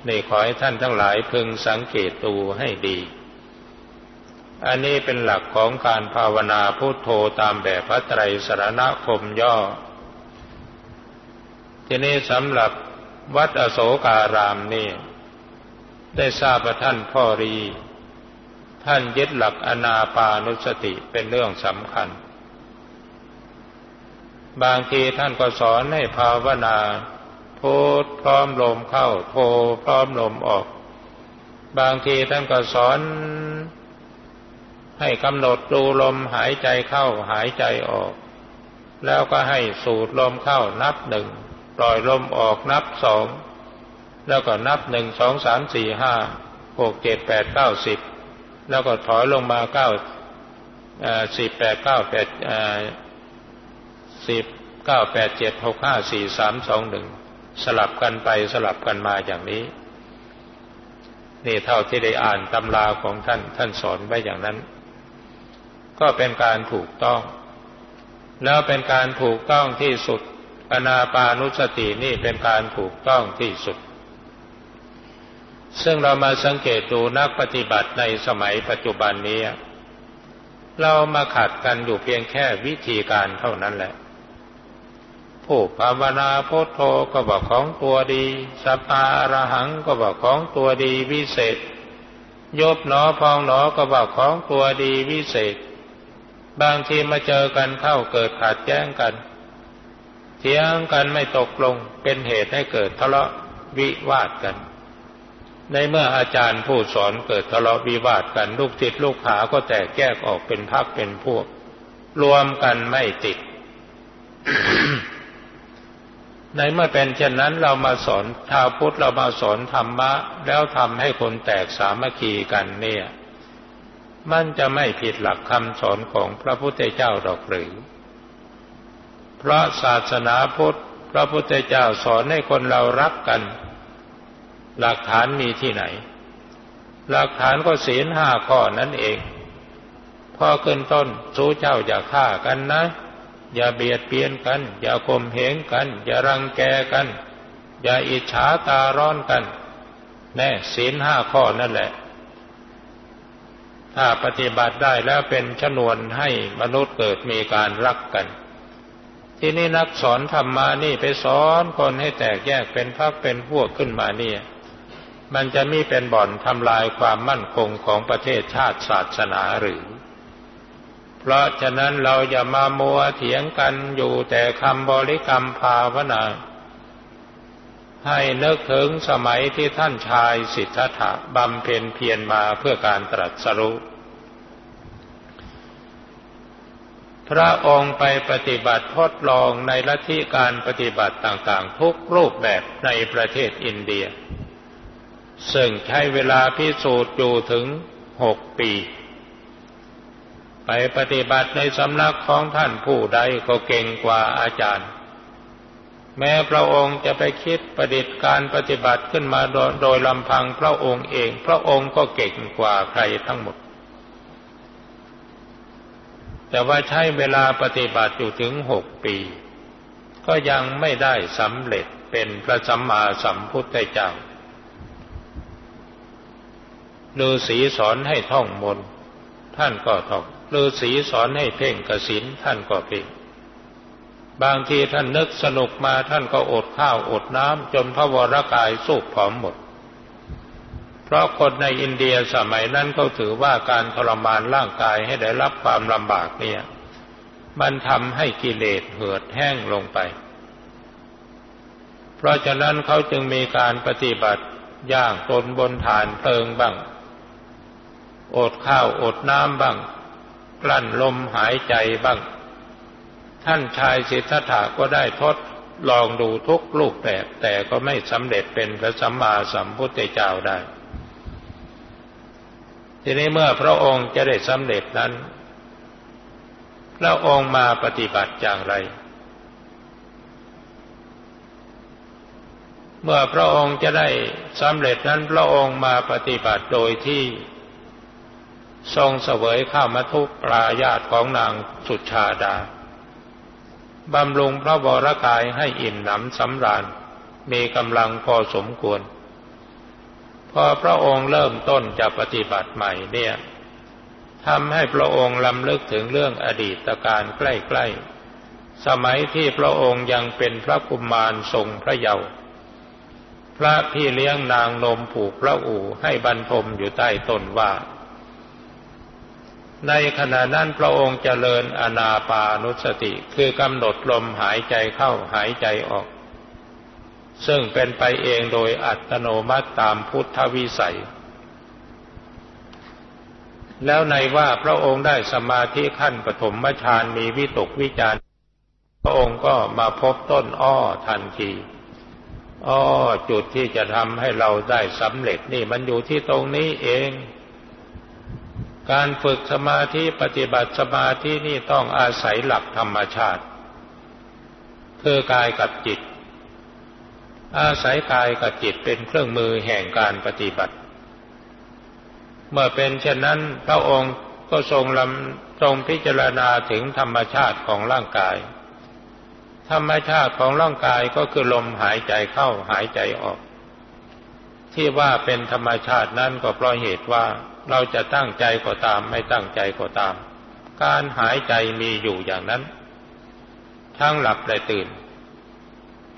นี่ขอให้ท่านทั้งหลายพึงสังเกตดูให้ดี อันนี้เป็นหลักของการภาวนาพุทโธตามแบบพระไตรสรณคมย่อ ทีนี้สำหรับวัดอโศการามนี่ ได้ทราบว่าท่านพ่อรี ท่านยึดหลักอนาปานุสติเป็นเรื่องสำคัญ บางทีท่านก็สอนให้ภาวนาโพุทพร้อมลมเข้าโทพร้อมลมออก บางทีท่านก็สอน ให้กำหนดดูลมหายใจเข้าหายใจออก แล้วก็ให้สูดลมเข้านับหนึ่งปล่อยลมออกนับสอง แล้วก็นับหนึ่งสองสามสี่ห้าหกเจ็ดแปดเก้าสิบแล้วก็ถอยลงมาเก้าสิบแปดเก้าแปดสิบเก้าแปดเจ็ดหกห้าสี่สามสองหนึ่งสลับกันไปสลับกันมาอย่างนี้ นี่เท่าที่ได้อ่านตำราของท่านท่านสอนไว้อย่างนั้น ก็เป็นการถูกต้อง แล้วเป็นการถูกต้องที่สุดอนาปานุสตินี่เป็นการถูกต้องที่สุด ซึ่งเรามาสังเกตดูนักปฏิบัติในสมัยปัจจุบันนี้ เรามาขัดกันอยู่เพียงแค่วิธีการเท่านั้นแหละ ผู้ภาวนาโพุทโธก็บอกของตัวดีสัพพาอรหังก็บอกของตัวดีวิเศษยบหนอพองหนอก็บอกของตัวดีวิเศษ บางทีมาเจอกันเข้าเกิดขัดแย้งกันเถียงกันไม่ตกลงเป็นเหตุให้เกิดทะเลาะวิวาทกัน ในเมื่ออาจารย์ผู้สอนเกิดทะเลาะวิวาทกันลูกติดลูกหาก็แตกแยกออกเป็นพักเป็นพวก รวมกันไม่ติด ในเมื่อเป็นเช่นนั้นเรามาสอนชาวพุทธเรามาสอนธรรมะ แล้วทำให้คนแตกสามัคคีกันเนี่ย มันจะไม่ผิดหลักคำสอนของพระพุทธเจ้าดอกหรือ เพราะศาสนาพุทธ พระพุทธเจ้าสอนให้คนเรารักกัน หลักฐานมีที่ไหน หลักฐานก็ศีลห้าข้อนั่นเองพอขึ้นต้นสู้เจ้าอย่าฆ่ากันนะ อย่าเบียดเบียนกัน อย่าข่มเหงกัน อย่ารังแกกัน อย่าอิจฉาตาร้อนกันแน่ศีลห้าข้อนั่นแหละ ถ้าปฏิบัติได้แล้วเป็นชนวนให้มนุษย์เกิดมีการรักกัน ที่นี่นักสอนธรรมานี่ไปสอนคนให้แตกแยกเป็นพักเป็นพวกขึ้นมาเนี่ย มันจะมีเป็นบ่อนทำลายความมั่นคงของประเทศชาติศาสนาหรือ เพราะฉะนั้นเราอย่ามามัวเถียงกันอยู่แต่คำบริกรรมภาวนา ให้นึกถึงสมัยที่ท่านชายสิทธัตถะบำเพ็ญเพียรมาเพื่อการตรัสรู้พระองค์ไปปฏิบัติทดลองในลัทธิการปฏิบัติต่างๆ ทุกรูปแบบในประเทศอินเดีย ซึ่งใช้เวลาพิสูจน์อยู่ถึงหกปี ไปปฏิบัติในสำนักของท่านผู้ใดก็เก่งกว่าอาจารย์ แม้พระองค์จะไปคิดประดิษฐ์การปฏิบัติขึ้นมาโดยโดยลำพังพระองค์เอง พระองค์ก็เก่งกว่าใครทั้งหมด แต่ว่าใช้เวลาปฏิบัติอยู่ถึงหกปี ก็ยังไม่ได้สำเร็จเป็นพระสัมมาสัมพุทธเจ้า ฤาษีสอนให้ท่องมนท่านก็ท่องฤาษีสอนให้เพ่งกสินท่านก็เพ่งบางทีท่านนึกสนุกมาท่านก็อดข้าวอดน้ำจนพระวรกายสูบผอมหมด เพราะคนในอินเดียสมัยนั้นเขาถือว่าการทรมานร่างกายให้ได้รับความลำบากเนี่ย มันทำให้กิเลสเหือดแห้งลงไป เพราะฉะนั้นเขาจึงมีการปฏิบัติย่างตนบนฐานเพลิงบ้าง อดข้าวอดน้ำบ้าง กลั้นลมหายใจบ้าง ท่านชายสิทธัตถะก็ได้ทดลองดูทุกรูปแบบแต่ก็ไม่สำเร็จเป็นพระสัมมาสัมพุทธเจ้าได้ ทีนี้เมื่อพระองค์จะได้สำเร็จนั้น พระองค์มาปฏิบัติอย่างไร เมื่อพระองค์จะได้สำเร็จนั้นพระองค์มาปฏิบัติโดยที่ ทรงเสวยข้าวมัทุปลายาตของนางสุชาดา บำรุงพระวรกายให้อิ่มหนำสำราญ มีกำลังพอสมควร พอพระองค์เริ่มต้นจะปฏิบัติใหม่เนี่ยทำให้พระองค์ลำลึกถึงเรื่องอดีตการใกล้ๆ สมัยที่พระองค์ยังเป็นพระกุมารทรงพระเยาว์ พระพี่เลี้ยงนางนมผูกพระอู่ให้บรรทมอยู่ใต้ต้นว่า ในขณะนั้นพระองค์เจริญอนาปานุสติ คือกำหนดลมหายใจเข้าหายใจออก ซึ่งเป็นไปเองโดยอัตโนมัติตามพุทธวิสัย แล้วในว่าพระองค์ได้สมาธิขั้นปฐมฌานมีวิตกวิจารพระองค์ก็มาพบต้นอ้อทันทีอ้อจุดที่จะทำให้เราได้สำเร็จนี่มันอยู่ที่ตรงนี้เอง การฝึกสมาธิปฏิบัติสมาธินี่ต้องอาศัยหลักธรรมชาติคือกายกับจิต อาศัยกายกับจิตเป็นเครื่องมือแห่งการปฏิบัติ เมื่อเป็นเช่นนั้นพระองค์ก็ทรงลำทรงพิจารณาถึงธรรมชาติของร่างกาย ธรรมชาติของร่างกายก็คือลมหายใจเข้าหายใจออก ที่ว่าเป็นธรรมชาตินั้นก็เพราะเหตุว่า เราจะตั้งใจก็ตาม ไม่ตั้งใจก็ตาม การหายใจมีอยู่อย่างนั้น ทั้งหลับและตื่น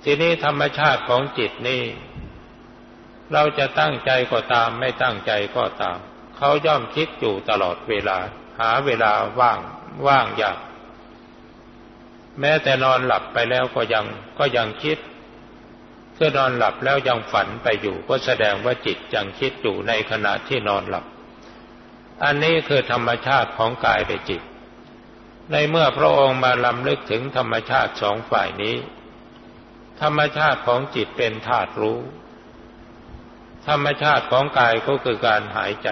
ทีนี้ธรรมชาติของจิตนี่เราจะตั้งใจก็ตาม ไม่ตั้งใจก็ตาม เขาย่อมคิดอยู่ตลอดเวลา หาเวลาว่างว่างยากแม้แต่นอนหลับไปแล้วก็ยังก็ยังคิดเมื่อนอนหลับแล้วยังฝันไปอยู่ก็แสดงว่าจิตยังคิดอยู่ในขณะที่นอนหลับ อันนี้คือธรรมชาติของกายและจิต ในเมื่อพระองค์มาลำลึกถึงธรรมชาติสองฝ่ายนี้ ธรรมชาติของจิตเป็นธาตุรู้ ธรรมชาติของกายก็คือการหายใจ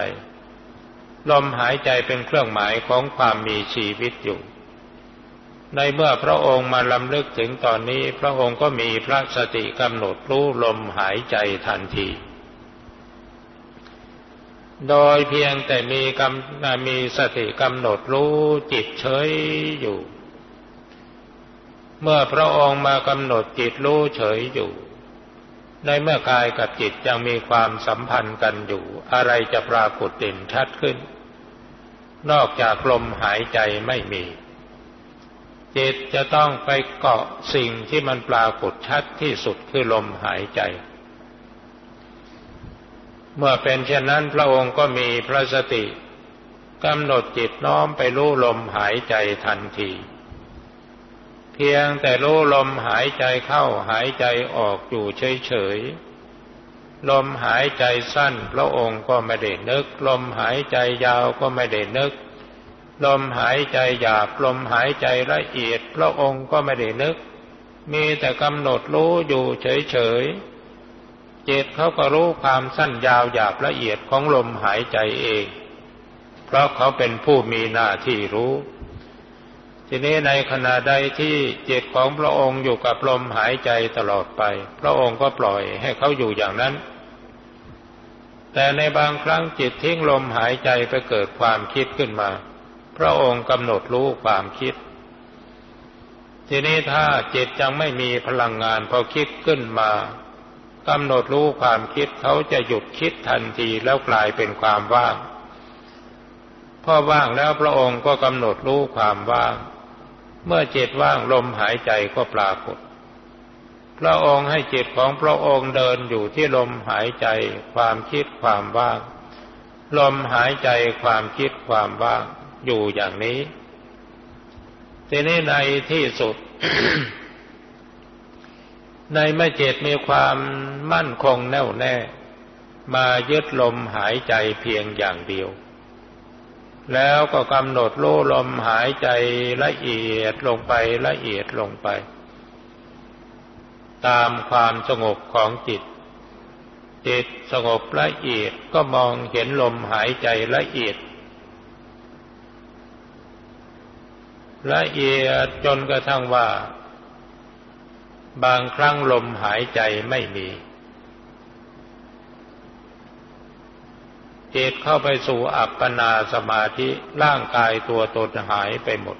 ลมหายใจเป็นเครื่องหมายของความมีชีวิตอยู่ ในเมื่อพระองค์มาลำลึกถึงตอนนี้ พระองค์ก็มีพระสติกำหนดรู้ลมหายใจทันที โดยเพียงแต่มีกำมีสติกำหนดรู้จิตเฉยอยู่ เมื่อพระองค์มากำหนดจิตรู้เฉยอยู่ ในเมื่อกายกับจิตยังมีความสัมพันธ์กันอยู่ อะไรจะปรากฏเด่นชัดขึ้น นอกจากลมหายใจไม่มี จิตจะต้องไปเกาะสิ่งที่มันปรากฏชัดที่สุดคือลมหายใจ เมื่อเป็นเช่นนั้นพระองค์ก็มีพระสติกำหนดจิตน้อมไปรู้ลมหายใจทันที เพียงแต่รู้ลมหายใจเข้าหายใจออกอยู่เฉยๆลมหายใจสั้นพระองค์ก็ไม่ได้นึก ลมหายใจยาวก็ไม่ได้นึก ลมหายใจหยาบลมหายใจละเอียด พระองค์ก็ไม่ได้นึก มีแต่กำหนดรู้อยู่เฉยๆ จิตเขาก็รู้ความสั้นยาวหยาบละเอียดของลมหายใจเอง เพราะเขาเป็นผู้มีหน้าที่รู้ ทีนี้ในขณะใดที่จิตของพระองค์อยู่กับลมหายใจตลอดไป พระองค์ก็ปล่อยให้เขาอยู่อย่างนั้น แต่ในบางครั้งจิตทิ้งลมหายใจไปเกิดความคิดขึ้นมา พระองค์กำหนดรู้ความคิดทีนี้ถ้าจิตยังไม่มีพลังงานพอคิดขึ้นมา กำหนดรู้ความคิดเขาจะหยุดคิดทันทีแล้วกลายเป็นความว่างพอว่างแล้วพระองค์ก็กำหนดรู้ความว่าง เมื่อจิตว่างลมหายใจก็ปรากฏ พระองค์ให้จิตของพระองค์เดินอยู่ที่ลมหายใจ ความคิดความว่าง ลมหายใจความคิดความว่างอยู่อย่างนี้ ทีนี้ในที่สุด ในเมื่อจิตมีความมั่นคงแน่วแน่ มายึดลมหายใจเพียงอย่างเดียว แล้วก็กำหนดรู้ลมหายใจละเอียดลงไปละเอียดลงไป ตามความสงบของจิต จิตสงบละเอียดก็มองเห็นลมหายใจละเอียดละเอียดจนกระทั่งว่า บางครั้งลมหายใจไม่มีจิตเข้าไปสู่อัปปนาสมาธิร่างกายตัวตนหายไปหมด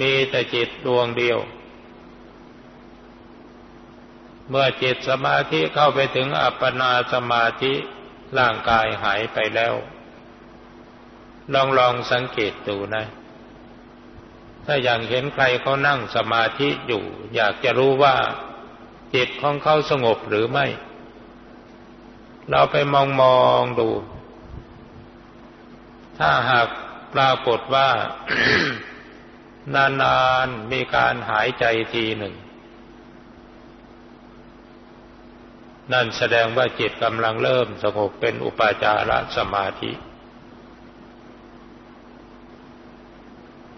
มีแต่จิตดวงเดียว เมื่อจิตสมาธิเข้าไปถึงอัปปนาสมาธิร่างกายหายไปแล้ว ลองลองสังเกตดูนะ ถ้าอย่างเห็นใครเขานั่งสมาธิอยู่ อยากจะรู้ว่าจิตของเขาสงบหรือไม่ เราไปมองมองดู ถ้าหากปรากฏว่านานๆมีการหายใจทีหนึ่ง นั่นแสดงว่าจิตกำลังเริ่มสงบเป็นอุปาจารสมาธิ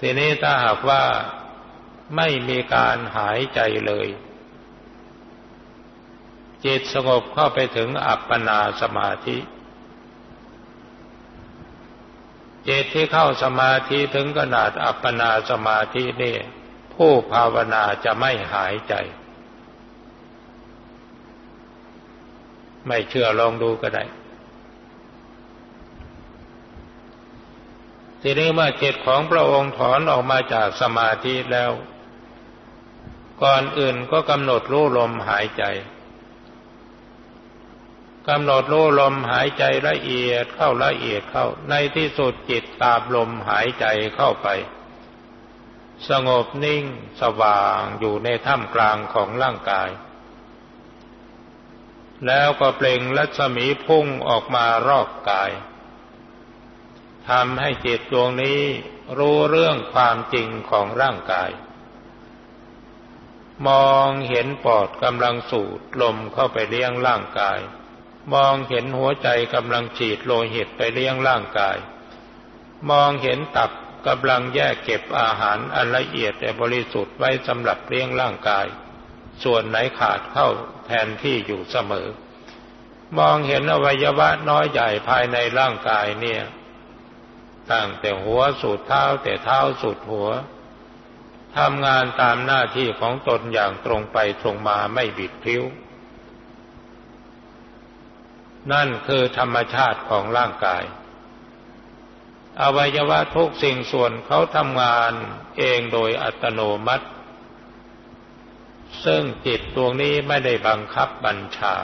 ทีนี้ถ้าหากว่าไม่มีการหายใจเลย จิตสงบเข้าไปถึงอัปปนาสมาธิจิตที่เข้าสมาธิถึงขนาดอัปปนาสมาธินี่ผู้ภาวนาจะไม่หายใจ ไม่เชื่อลองดูก็ได้ ทีนี้เมื่อจิตของพระองค์ถอนออกมาจากสมาธิแล้ว ก่อนอื่นก็กำหนดรู้ลมหายใจกำหนดรู้ลมหายใจละเอียดเข้าละเอียดเข้า ในที่สุดจิตตามลมหายใจเข้าไป สงบนิ่งสว่างอยู่ในท่ามกลางของร่างกาย แล้วก็เปล่งรัศมีพุ่งออกมารอบกาย ทำให้จิตดวงนี้รู้เรื่องความจริงของร่างกาย มองเห็นปอดกำลังสูดลมเข้าไปเลี้ยงร่างกาย มองเห็นหัวใจกำลังฉีดโลหิตไปเลี้ยงร่างกาย มองเห็นตับกำลังแยกเก็บอาหารอันละเอียดแต่บริสุทธิ์ไว้สำหรับเลี้ยงร่างกาย ส่วนไหนขาดเข้าแทนที่อยู่เสมอ มองเห็นอวัยวะน้อยใหญ่ภายในร่างกายเนี่ย ตั้งแต่หัวสุดเท้าแต่เท้าสุดหัวทำงานตามหน้าที่ของตนอย่างตรงไปตรงมาไม่บิดพลิ้ว นั่นคือธรรมชาติของร่างกาย อวัยวะทุกสิ่งส่วนเขาทำงานเองโดยอัตโนมัติ ซึ่งจิตดวงนี้ไม่ได้บังคับบัญชา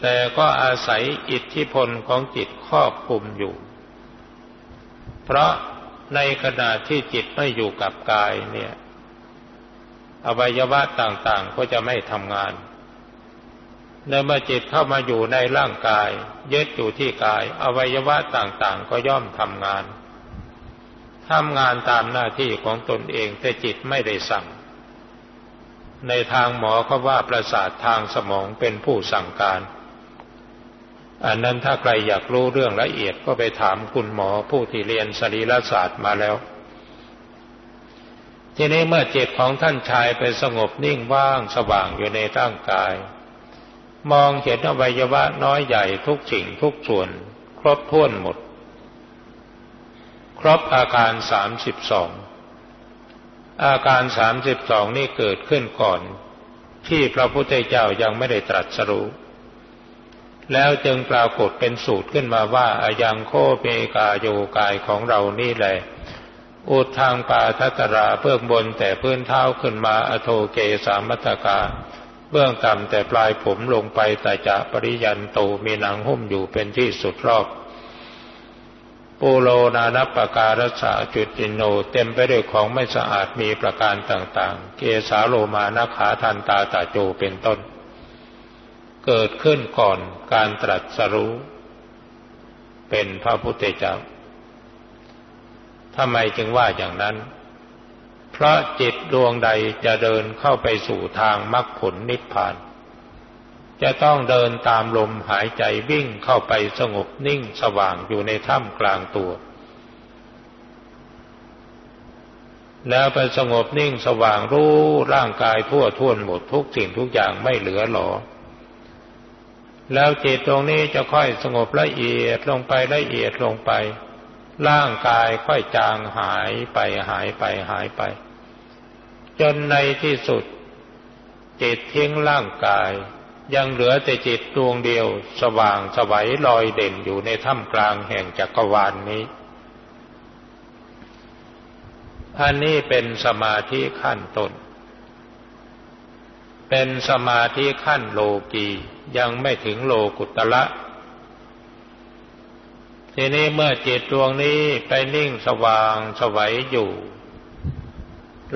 แต่ก็อาศัยอิทธิพลของจิตครอบคุมอยู่ เพราะในขณะที่จิตไม่อยู่กับกายเนี่ย อวัยวะต่างๆก็จะไม่ทำงานในเมื่อจิตเข้ามาอยู่ในร่างกายยึดอยู่ที่กาย อวัยวะต่างๆ ก็ย่อมทำงานทำงานตามหน้าที่ของตนเองแต่จิตไม่ได้สั่ง ในทางหมอเขาว่าประสาททางสมองเป็นผู้สั่งการ อันนั้นถ้าใครอยากรู้เรื่องละเอียดก็ไปถามคุณหมอผู้ที่เรียนสรีรศาสตร์มาแล้ว ทีนี้เมื่อจิตของท่านชายไปสงบนิ่งว่างสว่างอยู่ในร่างกาย มองเห็นอวัยวะน้อยใหญ่ทุกสิ่งทุกส่วน ครบถ้วนหมด ครบอาการสามสิบสองอาการสามสิบสองนี่เกิดขึ้นก่อน ที่พระพุทธเจ้ายังไม่ได้ตรัสรู้ แล้วจึงปรากฏเป็นสูตรขึ้นมาว่าอายังโคเปกาโยกายของเรานี่แหละอุดทางปาทัตราเพื่อบนแต่พื้นเท้าขึ้นมาอโทเกสามัตกา เบื้องต่ำแต่ปลายผมลงไปแต่จะปริยันโตมีหนังหุ้มอยู่เป็นที่สุดรอบปูโลนานัปการสะจุติโนเต็มไปด้วยของไม่สะอาดมีประการต่างๆ เกสาโลมานาขาทันตาตาโจเป็นต้น เกิดขึ้นก่อนการตรัสรู้ เป็นพระพุทธเจ้าทำไมจึงว่าอย่างนั้น เพราะจิตดวงใดจะเดินเข้าไปสู่ทางมรรคผลนิพพาน จะต้องเดินตามลมหายใจวิ่งเข้าไปสงบนิ่งสว่างอยู่ในถ้ำกลางตัว แล้วไปสงบนิ่งสว่างรู้ร่างกายทั่วท่วนหมดทุกสิ่งทุกอย่างไม่เหลือหลอ แล้วจิตตรงนี้จะค่อยสงบละเอียดลงไปละเอียดลงไป ร่างกายค่อยจางหายไปหายไปหายไป จนในที่สุด จิตทิ้งร่างกาย ยังเหลือแต่จิตดวงเดียว สว่างสวัยลอยเด่นอยู่ในถ้ำกลางแห่งจักรวาลนนี้ อันนี้เป็นสมาธิขั้นต้น เป็นสมาธิขั้นโลกียังไม่ถึงโลกุตละทีนี้เมื่อจิตดวงนี้ไปนิ่งสว่างสวัยอยู่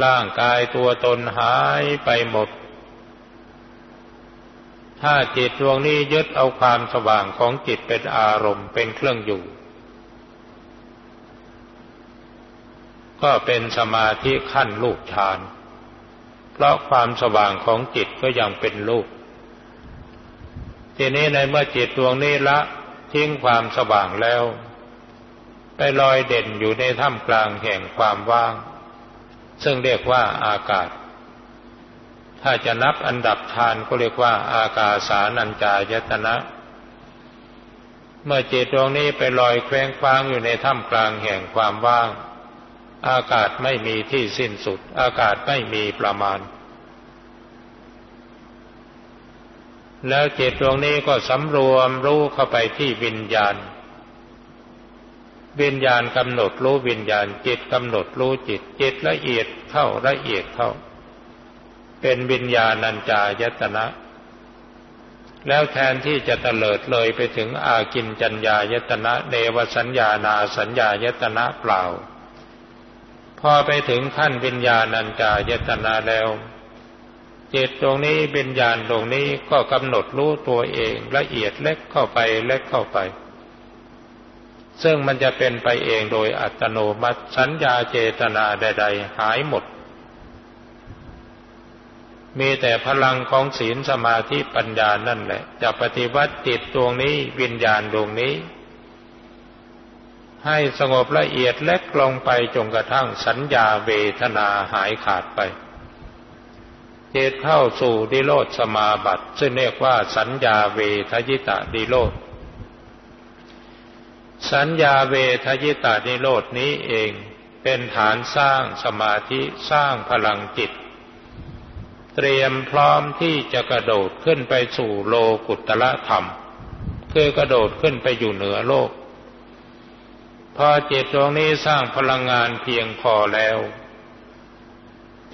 ร่างกายตัวตนหายไปหมด ถ้าจิตดวงนี้ยึดเอาความสว่างของจิตเป็นอารมณ์เป็นเครื่องอยู่ ก็เป็นสมาธิขั้นลูกฌาน เพราะความสว่างของจิตก็ยังเป็นลูกทีนี้ในเมื่อจิตดวงนี้ละทิ้งความสว่างแล้ว ไปลอยเด่นอยู่ในถ้ำกลางแห่งความว่าง ซึ่งเรียกว่าอากาศ ถ้าจะนับอันดับฌานก็เรียกว่า อากาสานัญจายตนะ เมื่อจิตดวงนี้ไปลอยแคว้งคว้างอยู่ในถ้ำกลางแห่งความว่าง อากาศไม่มีที่สิ้นสุด อากาศไม่มีประมาณ แล้วจิตดวงนี้ก็สำรวมรู้เข้าไปที่วิญญาณ วิญญาณกำหนดรู้วิญญาณ จิตกำหนดรู้จิต จิตละเอียดเข้าละเอียดเข้า เป็นวิญญาณัญจายตนะ แล้วแทนที่จะเตลิดเลยไปถึงอากินจัญญายตนะ เนวสัญญานาสัญญายตนะเปล่า พอไปถึงขั้นวิญญาณัญจายตนะแล้ว จิตตรงนี้วิญญาณตรงนี้ก็กำหนดรู้ตัวเองละเอียดเล็กเข้าไปเล็กเข้าไป ซึ่งมันจะเป็นไปเองโดยอัตโนมัติสัญญาเจตนาใด ๆ หายหมด มีแต่พลังของศีลสมาธิปัญญานั่นแหละ จะปฏิวัติจิตดวงนี้วิญญาณดวงนี้ ให้สงบละเอียดเล็กลงไปจนกระทั่งสัญญาเวทนาหายขาดไปเจตเข้าสู่ดิโลดสมาบัติ ซึ่งเรียกว่าสัญญาเวทยิตาดิโลดสัญญาเวทยิตาดิโลดนี้เองเป็นฐานสร้างสมาธิสร้างพลังจิต เตรียมพร้อมที่จะกระโดดขึ้นไปสู่โลกุตละธรรม คือกระโดดขึ้นไปอยู่เหนือโลก พอจิตดวงนี้สร้างพลังงานเพียงพอแล้ว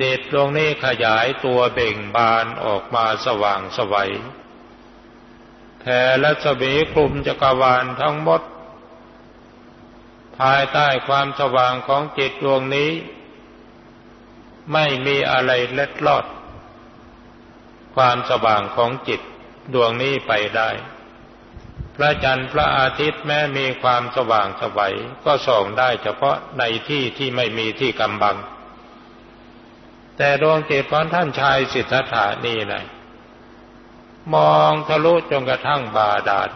จิตดวงนี้ขยายตัวเบ่งบานออกมาสว่างสวัยแผ่และสบีคลุมจักรวาลทั้งหมด ภายใต้ความสว่างของจิตดวงนี้ ไม่มีอะไรเล็ดลอด ความสว่างของจิตดวงนี้ไปได้ พระจันทร์พระอาทิตย์แม้มีความสว่างสวัยก็ส่องได้เฉพาะในที่ที่ไม่มีที่กำบัง แต่ดวงจิตของท่านชายสิทธัตถานี่นะมองทะลุจนกระทั่งบาดาล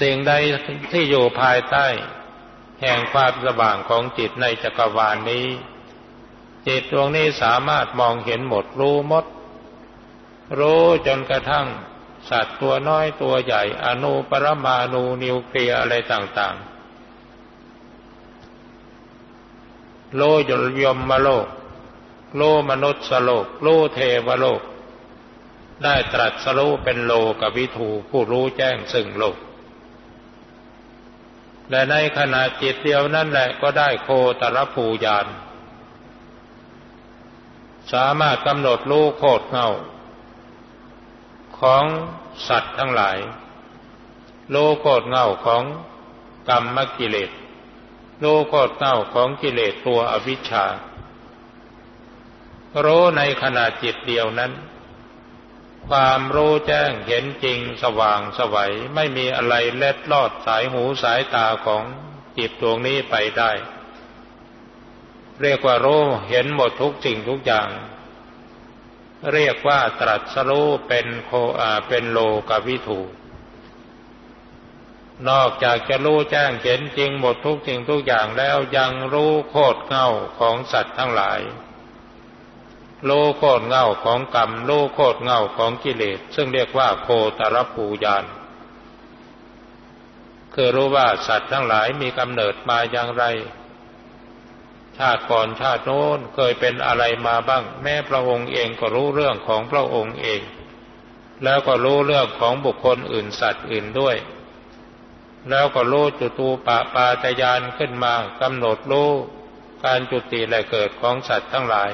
สิ่งใดที่อยู่ภายใต้ แห่งความสว่างของจิตในจักรวาลนนี้ จิตดวงนี้สามารถมองเห็นหมดรู้หมด รู้จนกระทั่ง สัตว์ตัวน้อยตัวใหญ่ อนุปรมาณูนิวเคลียอะไรต่างๆ โลยยมมโลก โลมนุษย์สโลก โลเทวโลก ได้ตรัสรู้เป็นโลกวิทูผู้รู้แจ้งซึ่งโลกและในขณะจิตเดียวนั่นแหละก็ได้โคตรภูยานสามารถกำหนดรู้โคตรเงา ของสัตว์ทั้งหลายรู้โคตรเงาของกรรมกิเลสรู้โคตรเงาของกิเลสตัวอวิชชารู้ในขณะจิตเดียวนั้น ความรู้แจ้งเห็นจริงสว่างสวัยไม่มีอะไรเล็ดลอดสายหูสายตาของจิตดวงนี้ไปได้ เรียกว่ารู้เห็นหมดทุกสิ่งทุกอย่าง เรียกว่าตรัสรู้เป็นโคอาเป็นโลกวิถูนอกจากจะรู้แจ้งเห็นจริงหมดทุกสิ่งทุกอย่างแล้วยังรู้โคตรเง่าของสัตว์ทั้งหลายรู้โคตรเง่าของกรรมรู้โคตรเง่าของกิเลส ซึ่งเรียกว่าโคตรปูยานคือรู้ว่าสัตว์ทั้งหลายมีกำเนิดมาอย่างไร ชาติก่อนชาติโน้นเคยเป็นอะไรมาบ้าง แม่พระองค์เองก็รู้เรื่องของพระองค์เอง แล้วก็รู้เรื่องของบุคคลอื่นสัตว์อื่นด้วย แล้วก็รู้จุตูปะปาตยานขึ้นมากำหนดรู้การจุติและเกิดของสัตว์ทั้งหลาย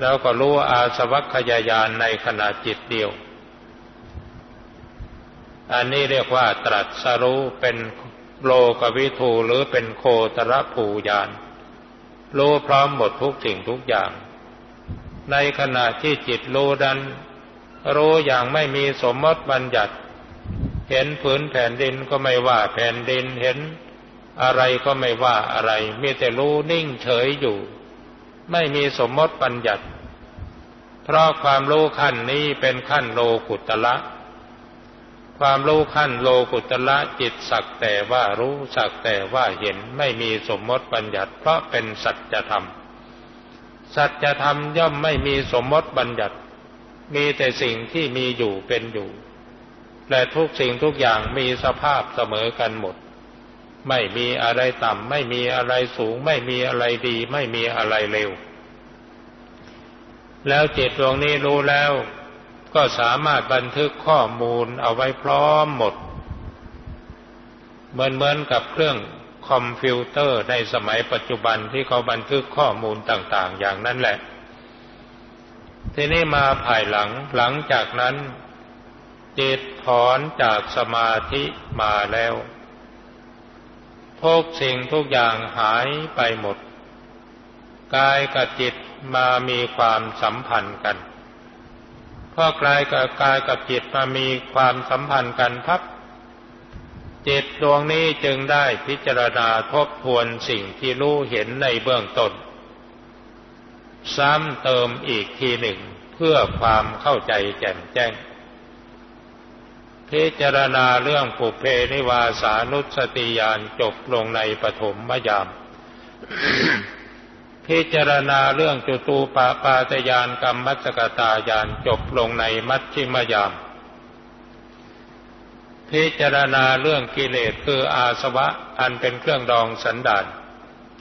แล้วก็รู้อาสวัคยายานในขณะจิตเดียว อันนี้เรียกว่าตรัสรู้เป็นโลกวิทูหรือเป็นโคตรภูยาน รู้พร้อมหมดทุกสิ่งทุกอย่าง ในขณะที่จิตรู้ดัน รู้อย่างไม่มีสมมติบัญญัติ เห็นผืนแผ่นดินก็ไม่ว่าแผ่นดินเห็นอะไรก็ไม่ว่าอะไร มีแต่รู้นิ่งเฉยอยู่ ไม่มีสมมติบัญญัติ เพราะความรู้ขั้นนี้เป็นขั้นโลกุตละ ความรู้ขั้นโลกุตละจิตสักแต่ว่ารู้สักแต่ว่าเห็นไม่มีสมมติบัญญัติ เพราะเป็นสัจธรรม สัจธรรมย่อมไม่มีสมมติบัญญัติ มีแต่สิ่งที่มีอยู่เป็นอยู่ และทุกสิ่งทุกอย่างมีสภาพเสมอกันหมด ไม่มีอะไรต่ำ ไม่มีอะไรสูง ไม่มีอะไรดี ไม่มีอะไรเลวแล้วจิตดวงนี้รู้แล้ว ก็สามารถบันทึกข้อมูลเอาไว้พร้อมหมด เหมือนเหมือนกับเครื่องคอมพิวเตอร์ในสมัยปัจจุบันที่เขาบันทึกข้อมูลต่างๆ อย่างนั้นแหละ ทีนี้มาภายหลังหลังจากนั้นจิตถอนจากสมาธิมาแล้วทุกสิ่งทุกอย่างหายไปหมด กายกับจิตมามีความสัมพันธ์กัน พอกลายกับกายกับจิตมามีความสัมพันธ์กันพับจิตดวงนี้จึงได้พิจารณาทบทวนสิ่งที่รู้เห็นในเบื้องต้น ซ้ำเติมอีกทีหนึ่งเพื่อความเข้าใจแจ่มแจ้ง พิจารณาเรื่องปุเพนิวาสานุสติยานจบลงในปฐมมยาม พิจารณาเรื่องจุตูปปาตยานกรรมมัสกตายานจบลงในมัชชิมยาม พิจารณาเรื่องกิเลสคืออาสวะอันเป็นเครื่องดองสันดาน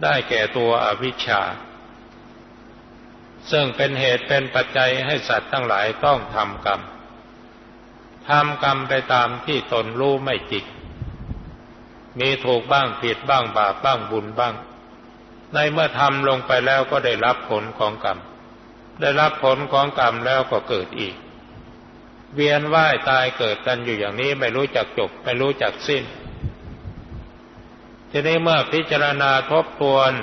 ได้แก่ตัวอวิชชา ซึ่งเป็นเหตุเป็นปัจจัยให้สัตว์ทั้งหลายต้องทำกรรมทำกรรมไปตามที่ตนรู้ไม่จริงมีถูกบ้างผิดบ้างบาปบ้างบุญบ้าง ในเมื่อทำลงไปแล้วก็ได้รับผลของกรรม ได้รับผลของกรรมแล้วก็เกิดอีก เวียนว่ายตายเกิดกันอยู่อย่างนี้ไม่รู้จักจบ ไม่รู้จักสิ้น ทีนี้เมื่อพิจารณาทบทวน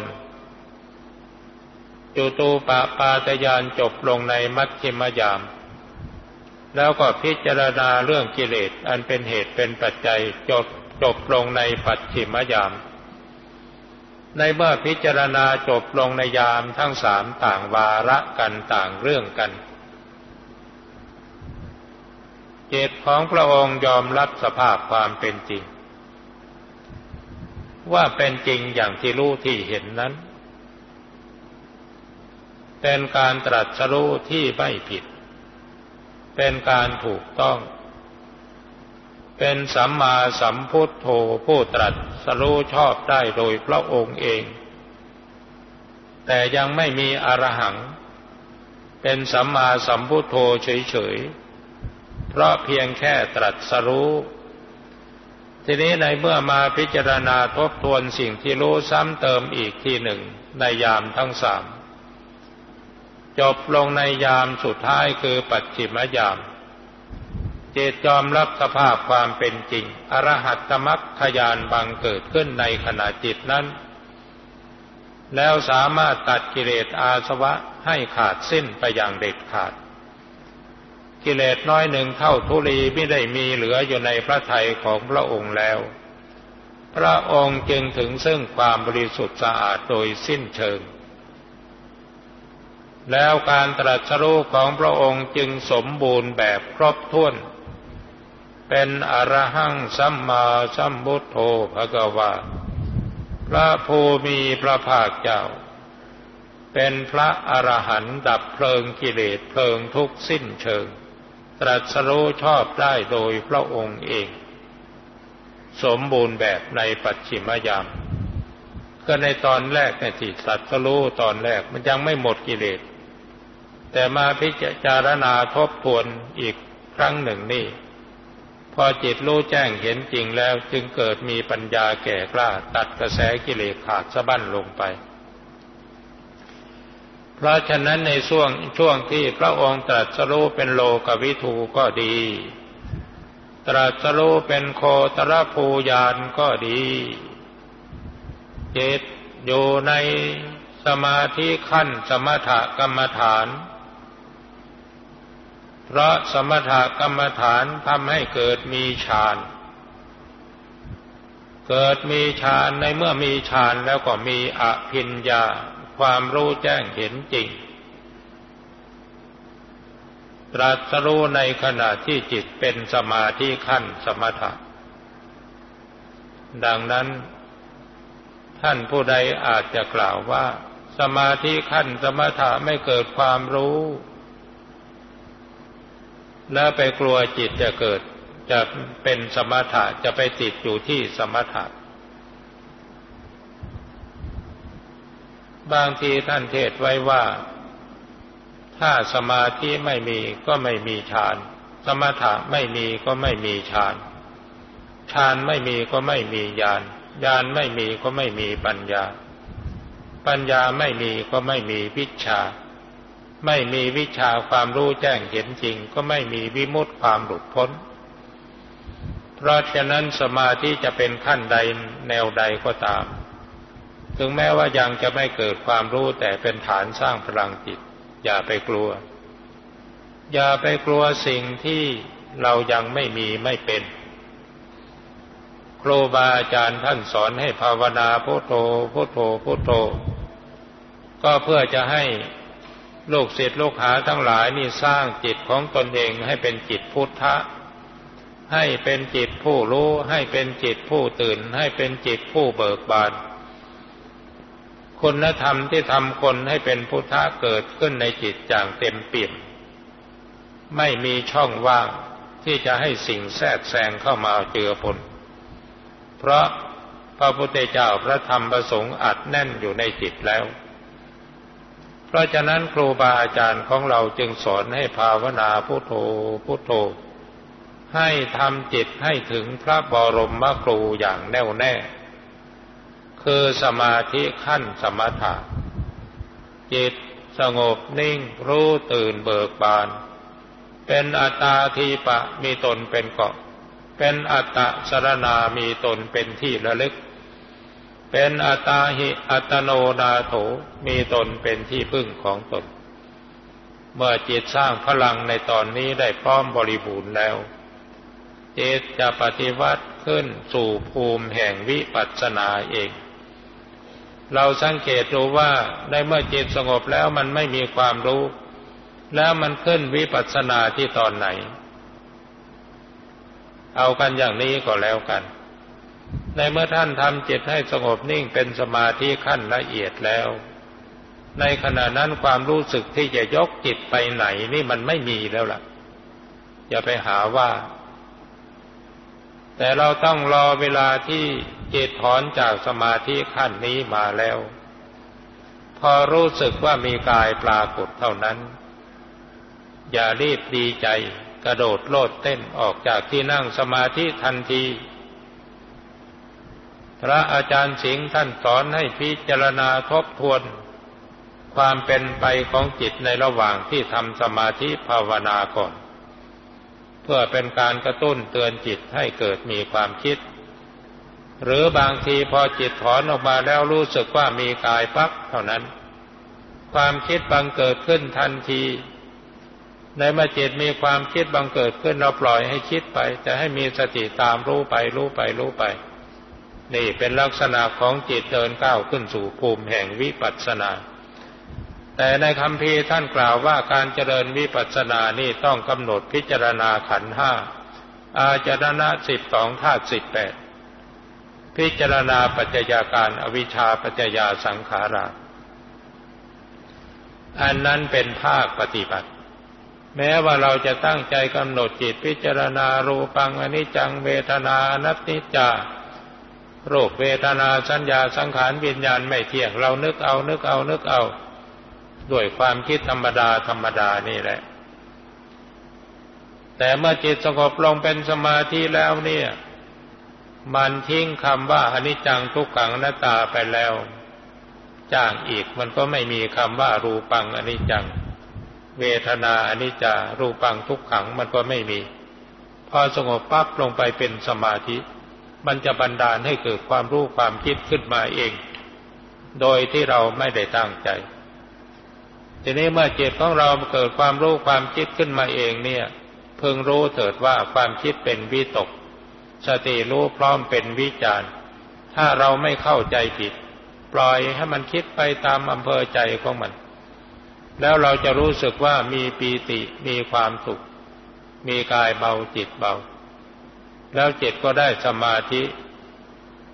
จุตูปะปาตยานจบลงในมัชฌิมยาม แล้วก็พิจารณาเรื่องกิเลสอันเป็นเหตุเป็นปัจจัยจบจบลงในปัจฉิมยาม ในเมื่อพิจารณาจบลงในยามทั้งสามต่างวาระกันต่างเรื่องกัน เจตของพระองค์ยอมรับสภาพความเป็นจริง ว่าเป็นจริงอย่างที่รู้ที่เห็นนั้น เป็นการตรัสรู้ที่ไม่ผิด เป็นการถูกต้อง เป็นสัมมาสัมพุทโธผู้ตรัสสรู้ชอบได้โดยพระองค์เอง แต่ยังไม่มีอรหัง เป็นสัมมาสัมพุทโธเฉยๆ เพราะเพียงแค่ตรัสรู้ ทีนี้ในเมื่อมาพิจารณาทบทวนสิ่งที่รู้ซ้ำเติมอีกทีหนึ่งในยามทั้งสาม จบลงในยามสุดท้ายคือปัจฉิมยาม จิตยอมรับสภาพความเป็นจริง อรหัตตมัคคยานบังเกิดขึ้นในขณะจิตนั้น แล้วสามารถตัดกิเลสอาสวะให้ขาดสิ้นไปอย่างเด็ดขาด กิเลสน้อยหนึ่งเท่าทุลีไม่ได้มีเหลืออยู่ในพระทัยของพระองค์แล้ว พระองค์จึงถึงซึ่งความบริสุทธิ์สะอาดโดยสิ้นเชิงแล้วการตรัสรู้ของพระองค์จึงสมบูรณ์แบบครบถ้วน เป็นอรหังสัมมาสัมพุทโธภะกวาพระภูมิพระภาคเจ้า เป็นพระอรหันต์ดับเพลิงกิเลสเพลิงทุกสิ้นเชิง ตรัสรู้ชอบได้โดยพระองค์เอง สมบูรณ์แบบในปัจฉิมยามก็ในตอนแรกในที่สัตว์รู้ตอนแรกมันยังไม่หมดกิเลส แต่มาพิจารณาทบทวนอีกครั้งหนึ่งนี่ พอจิตรู้แจ้งเห็นจริงแล้วจึงเกิดมีปัญญาแก่กล้าตัดกระแสกิเลสขาดสะบั้นลงไป เพราะฉะนั้นในช่วงช่วงที่พระองค์ตรัสรู้เป็นโลกวิทูก็ดี ตรัสรู้เป็นโคตรภูยานก็ดีจิตอยู่ในสมาธิขั้นสมถกรรมฐาน เพราะสมถกรรมฐานทำให้เกิดมีฌาน เกิดมีฌานในเมื่อมีฌานแล้วก็มีอภิญญาความรู้แจ้งเห็นจริง ตรัสรู้ในขณะที่จิตเป็นสมาธิขั้นสมถะ ดังนั้น ท่านผู้ใดอาจจะกล่าวว่า สมาธิขั้นสมถะไม่เกิดความรู้ แล้วไปกลัวจิตจะเกิด จะเป็นสมถะจะไปติดอยู่ที่สมถะบางทีท่านเทศไว้ว่า ถ้าสมาธิไม่มีก็ไม่มีฌาน สมถะไม่มีก็ไม่มีฌานฌานไม่มีก็ไม่มีญาณญาณไม่มีก็ไม่มีปัญญา ปัญญาไม่มีก็ไม่มีวิชา ไม่มีวิชาความรู้แจ้งเห็นจริง ก็ไม่มีวิมุตติความหลุดพ้น เพราะฉะนั้นสมาธิจะเป็นขั้นใดแนวใดก็ตาม ถึงแม้ว่ายังจะไม่เกิดความรู้แต่เป็นฐานสร้างพลังจิต อย่าไปกลัว อย่าไปกลัวสิ่งที่เรายังไม่มีไม่เป็นครูบาอาจารย์ท่านสอนให้ภาวนาพุโทโธพุโทโธพุโทโธ ก็เพื่อจะให้ โลูกศิษย์ลูกหาทั้งหลายนี่สร้างจิตของตนเองให้เป็นจิตพุทธะ ให้เป็นจิตผู้รู้ ให้เป็นจิตผู้ตื่น ให้เป็นจิตผู้เบิกบาน คุณธรรมที่ทำคนให้เป็นพุทธะเกิดขึ้นในจิตอย่างเต็มเปี่ยม ไม่มีช่องว่างที่จะให้สิ่งแทรกแซงเข้ามาเจือปนเพราะพระพุทธเจ้าพระธรรมประสงค์อัดแน่นอยู่ในจิตแล้ว ราะฉะนั้นครูบาอาจารย์ของเราจึงสอนให้ภาวนาพุโทโธพุโทโธ ให้ทำจิตให้ถึงพระบรมครูอย่างแน่วแน่ คือสมาธิขั้นสมถะจิตสงบนิ่งรู้ตื่นเบิกบาน เป็นอัตตาทีปะมีตนเป็นเกาะ เป็นอัตตะสรณามีตนเป็นที่ระลึก เป็นอัตาหิอัตโนนาโถมีตนเป็นที่พึ่งของตน เมื่อจิตสร้างพลังในตอนนี้ได้พร้อมบริบูรณ์แล้วจิตจะปฏิวัติขึ้นสู่ภูมิแห่งวิปัสสนาเอง เราสังเกตดูว่าในเมื่อจิตสงบแล้วมันไม่มีความรู้ แล้วมันขึ้นวิปัสสนาที่ตอนไหน เอากันอย่างนี้ก็แล้วกัน ในเมื่อท่านทำจิตให้สงบนิ่งเป็นสมาธิขั้นละเอียดแล้ว ในขณะนั้นความรู้สึกที่จะยกจิตไปไหนนี่มันไม่มีแล้วล่ะ อย่าไปหาว่า แต่เราต้องรอเวลาที่จิตถอนจากสมาธิขั้นนี้มาแล้ว พอรู้สึกว่ามีกายปรากฏเท่านั้น อย่ารีบดีใจ กระโดดโลดเต้นออกจากที่นั่งสมาธิทันที พระอาจารย์สิงห์ท่านสอนให้พิจารณาทบทวน ความเป็นไปของจิตในระหว่างที่ทำสมาธิภาวนาก่อน เพื่อเป็นการกระตุ้นเตือนจิตให้เกิดมีความคิด หรือบางทีพอจิตถอนออกมาแล้วรู้สึกว่ามีกายปั๊บเท่านั้น ความคิดบังเกิดขึ้นทันทีในเมื่อจิตมีความคิดบังเกิดขึ้นเราปล่อยให้คิดไปจะให้มีสติตามรู้ไปรู้ไปรู้ไป นี่เป็นลักษณะของจิตเดินก้าวขึ้นสู่ภูมิแห่งวิปัสสนา แต่ในคำพีท่านกล่าวว่าการเจริญวิปัสสนานี่ต้องกำหนดพิจารณาขันห้าอาจารณะสิบสองธาตุสิบแปดพิจารณาปัจจัยาการอวิชชาปัจจยาสังขาราอันนั้นเป็นภาคปฏิบัติ แม้ว่าเราจะตั้งใจกำหนดจิตพิจารณารูปังอนิจจังเวทนานัตติจา รคเวทนาสัญญาสังขารวิญญาณไม่เที่ยงเรานึกเอานึกเอานึกเอา ด้วยความคิดธรรมดาธรรมดานี่แหละ แต่เมื่อจิตสงบลงเป็นสมาธิแล้วเนี่ย มันทิ้งคำว่าอนิจจังทุกขังหน้าตาไปแล้ว จ้างอีกมันก็ไม่มีคำว่ารูปังอนิจจัง เวทนาอนิจจารูปังทุกขังมันก็ไม่มี พอสงบปั๊บลงไปเป็นสมาธิ มันจะบันดาลให้เกิดความรู้ความคิดขึ้นมาเอง โดยที่เราไม่ได้ตั้งใจ ทีนี้เมื่อจิตของเราเกิดความรู้ความคิดขึ้นมาเองเนี่ย เพิ่งรู้เถิดว่าความคิดเป็นวิตก สติรู้พร้อมเป็นวิจารถ้าเราไม่เข้าใจผิด ปล่อยให้มันคิดไปตามอำเภอใจของมัน แล้วเราจะรู้สึกว่ามีปีติมีความสุข มีกายเบาจิตเบา แล้วจิตก็ได้สมาธิ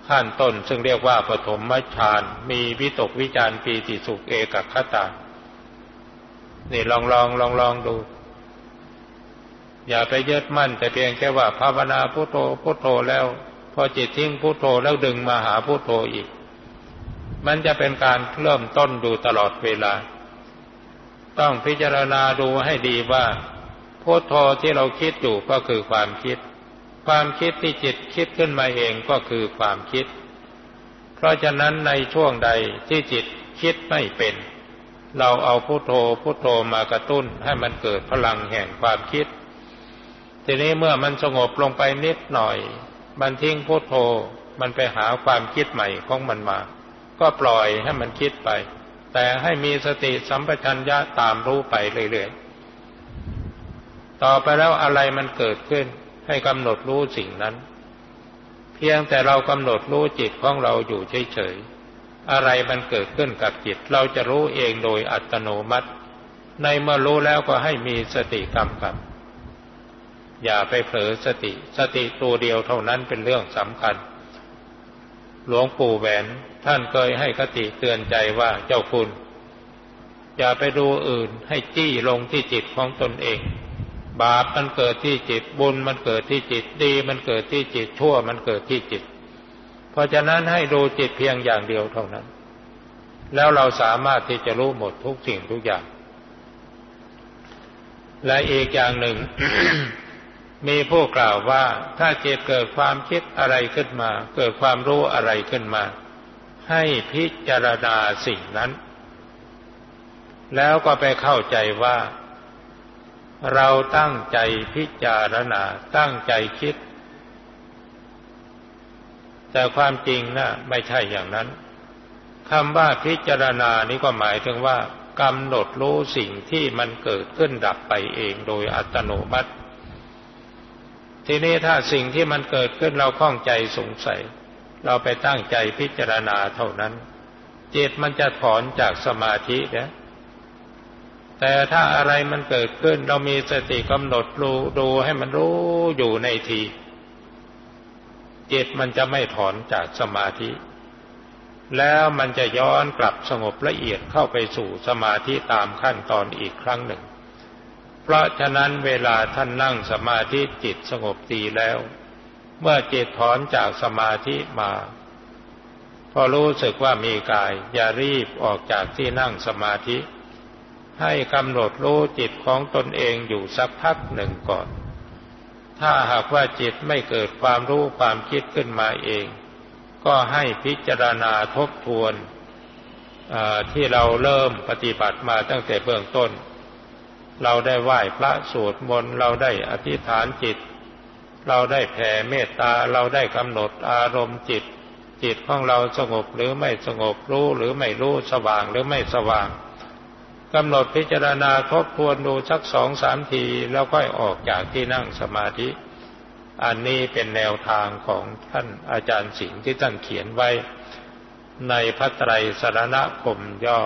ขั้นต้น ซึ่งเรียกว่าปฐมฌาน มีวิตกวิจารปีติสุขเอกคตานี่ลองลองลองลองดู อย่าไปยึดมั่น แต่เพียงแค่ว่าภาวนาพุโทโธพุโทโธแล้ว พอจิตทิ้งพุโทโธแล้วดึงมาหาพุโทโธอีก มันจะเป็นการเริ่มต้นดูตลอดเวลา ต้องพิจารณาดูให้ดีว่าพุทโธที่เราคิดอยู่ก็คือความคิด ความคิดที่จิตคิดขึ้นมาเองก็คือความคิด เพราะฉะนั้นในช่วงใดที่จิตคิดไม่เป็น เราเอาพุโทโธพุโทโธมากระตุ้นให้มันเกิดพลังแห่งความคิด ทีนี้เมื่อมันสงบลงไปนิดหน่อย มันทิ้งพุโทโธมันไปหาความคิดใหม่ของมันมา ก็ปล่อยให้มันคิดไป แต่ให้มีสติสัมปชัญญะตามรู้ไปเรื่อยๆต่อไปแล้วอะไรมันเกิดขึ้น ให้กำหนดรู้สิ่งนั้น เพียงแต่เรากำหนดรู้จิตของเราอยู่เฉยๆอะไรมันเกิดขึ้นกับจิตเราจะรู้เองโดยอัตโนมัติ ในเมื่อรู้แล้วก็ให้มีสติกำกับ อย่าไปเผลอสติ สติตัวเดียวเท่านั้นเป็นเรื่องสำคัญ หลวงปู่แหวนท่านเคยให้คติเตือนใจว่าเจ้าคุณ อย่าไปดูอื่นให้จี้ลงที่จิตของตนเอง บาปมันเกิดที่จิตบุญมันเกิดที่จิตดีมันเกิดที่จิตชั่วมันเกิดที่จิต เพราะฉะนั้นให้ดูจิตเพียงอย่างเดียวเท่านั้น แล้วเราสามารถที่จะรู้หมดทุกสิ่งทุกอย่าง และอีกอย่างหนึ่ง มีผู้กล่าวว่าถ้าจิตเกิดความคิดอะไรขึ้นมา เกิดความรู้อะไรขึ้นมา ให้พิจารณาสิ่งนั้น แล้วก็ไปเข้าใจว่า เราตั้งใจพิจารณาตั้งใจคิด แต่ความจริงนะไม่ใช่อย่างนั้นคำว่าพิจารณานี้ก็หมายถึงว่ากำหนดรู้สิ่งที่มันเกิดขึ้นดับไปเองโดยอัตโนมัติ ทีนี้ถ้าสิ่งที่มันเกิดขึ้นเราข้องใจสงสัย เราไปตั้งใจพิจารณาเท่านั้น จิตมันจะถอนจากสมาธินะ แต่ถ้าอะไรมันเกิดขึ้น เรามีสติกำหนดรู้ดูให้มันรู้อยู่ในทีจิตมันจะไม่ถอนจากสมาธิ แล้วมันจะย้อนกลับสงบละเอียดเข้าไปสู่สมาธิตามขั้นตอนอีกครั้งหนึ่ง เพราะฉะนั้นเวลาท่านนั่งสมาธิจิตสงบดีแล้ว เมื่อจิตถอนจากสมาธิมา พอรู้สึกว่ามีกาย อย่ารีบออกจากที่นั่งสมาธิ ให้กำหนดรู้จิตของตนเองอยู่สักพักหนึ่งก่อน ถ้าหากว่าจิตไม่เกิดความรู้ความคิดขึ้นมาเอง ก็ให้พิจารณาทบทวนที่เราเริ่มปฏิบัติมาตั้งแต่เบื้องต้น เราได้ไหว้พระสวดมนต์เราได้อธิษฐานจิต เราได้แผ่เมตตาเราได้กำหนดอารมณ์จิต จิตของเราสงบหรือไม่สงบรู้หรือไม่รู้สว่างหรือไม่สว่าง กำหนดพิจารณาทบทวนดูสักสองสามทีแล้วค่อยออกจากที่นั่งสมาธิ อันนี้เป็นแนวทางของท่านอาจารย์สิงห์ที่ท่านเขียนไว้ ในพระไตรสรณคมย่อ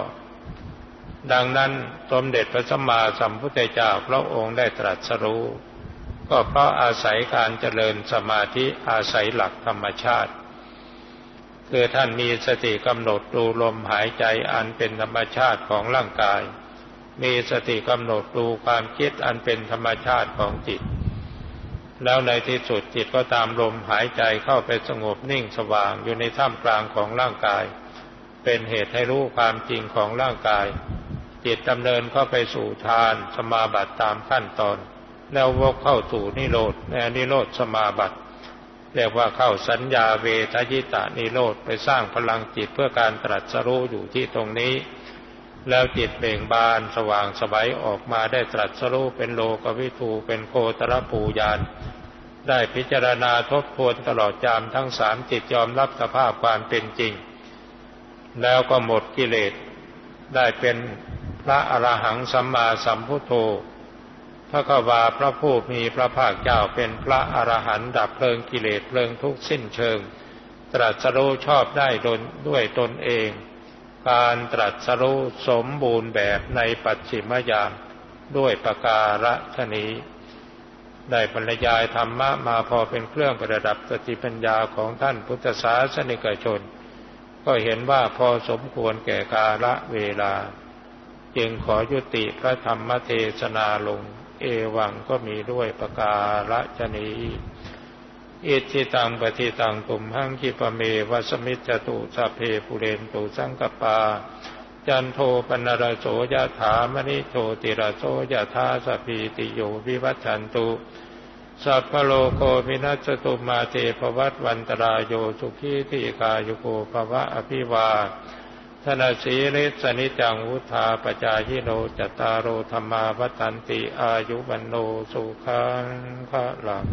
ดังนั้นสมเด็จพระสัมมาสัมพุทธเจ้าพระองค์ได้ตรัสรู้ ก็เพราะอาศัยการเจริญสมาธิอาศัยหลักธรรมชาติ คือท่านมีสติกำหนดดูลมหายใจอันเป็นธรรมชาติของร่างกาย มีสติกำหนดดูความคิดอันเป็นธรรมชาติของจิต แล้วในที่สุดจิตก็ตามลมหายใจเข้าไปสงบนิ่งสว่างอยู่ในท่ามกลางของร่างกาย เป็นเหตุให้รู้ความจริงของร่างกาย จิตดำเนินเข้าไปสู่ฌานสมาบัติตามขั้นตอน แล้ววกเข้าสู่นิโรธในนิโรธสมาบัติ เรียกว่าเข้าสัญญาเวทยิตานิโรธไปสร้างพลังจิตเพื่อการตรัสรู้อยู่ที่ตรงนี้ แล้วจิตเบ่งบานสว่างสบายออกมาได้ตรัสรู้เป็นโลกวิทูเป็นโคตรปูยานได้พิจารณาทบทวนตลอดจามทั้งสามจิตยอมรับสภาพความเป็นจริง แล้วก็หมดกิเลสได้เป็นพระอรหังสัมมาสัมพุทโธ พระกวาพระผู้มีพระภาคเจ้าเป็นพระอรหันต์ดับเพลิงกิเลสเพลิงทุกสิ้นเชิง ตรัสรู้ชอบได้ดนด้วยตนเอง การตรัสรู้สมบูรณ์แบบในปัจฉิมยามด้วยประการฉนี้ได้บรรยายธรรมะมาพอเป็นเครื่องประดับสติปัญญาของท่านพุทธศาสนิกชน ก็เห็นว่าพอสมควรแก่กาละเวลา จึงขอยุติพระธรรมเทศนาลง เอวังก็มีด้วยประการฉนีอิทิตังปฏิตังตุมหังคิปเมวัสมิจตุสัพเพปุเรนตุสังกปา จันโทปนรโสยถามณิโทติรโสยถาสพีติโยวิวัชันตุสัพพโลโกมินัสตุมาเตภวัตวันตรายโยสุขีติกายุโกภวะอภิวา ธนสีริสนิจังวุธาปจายิโนจตารโรธรรมาวัตันติอายุวันโนสุขังพระลัง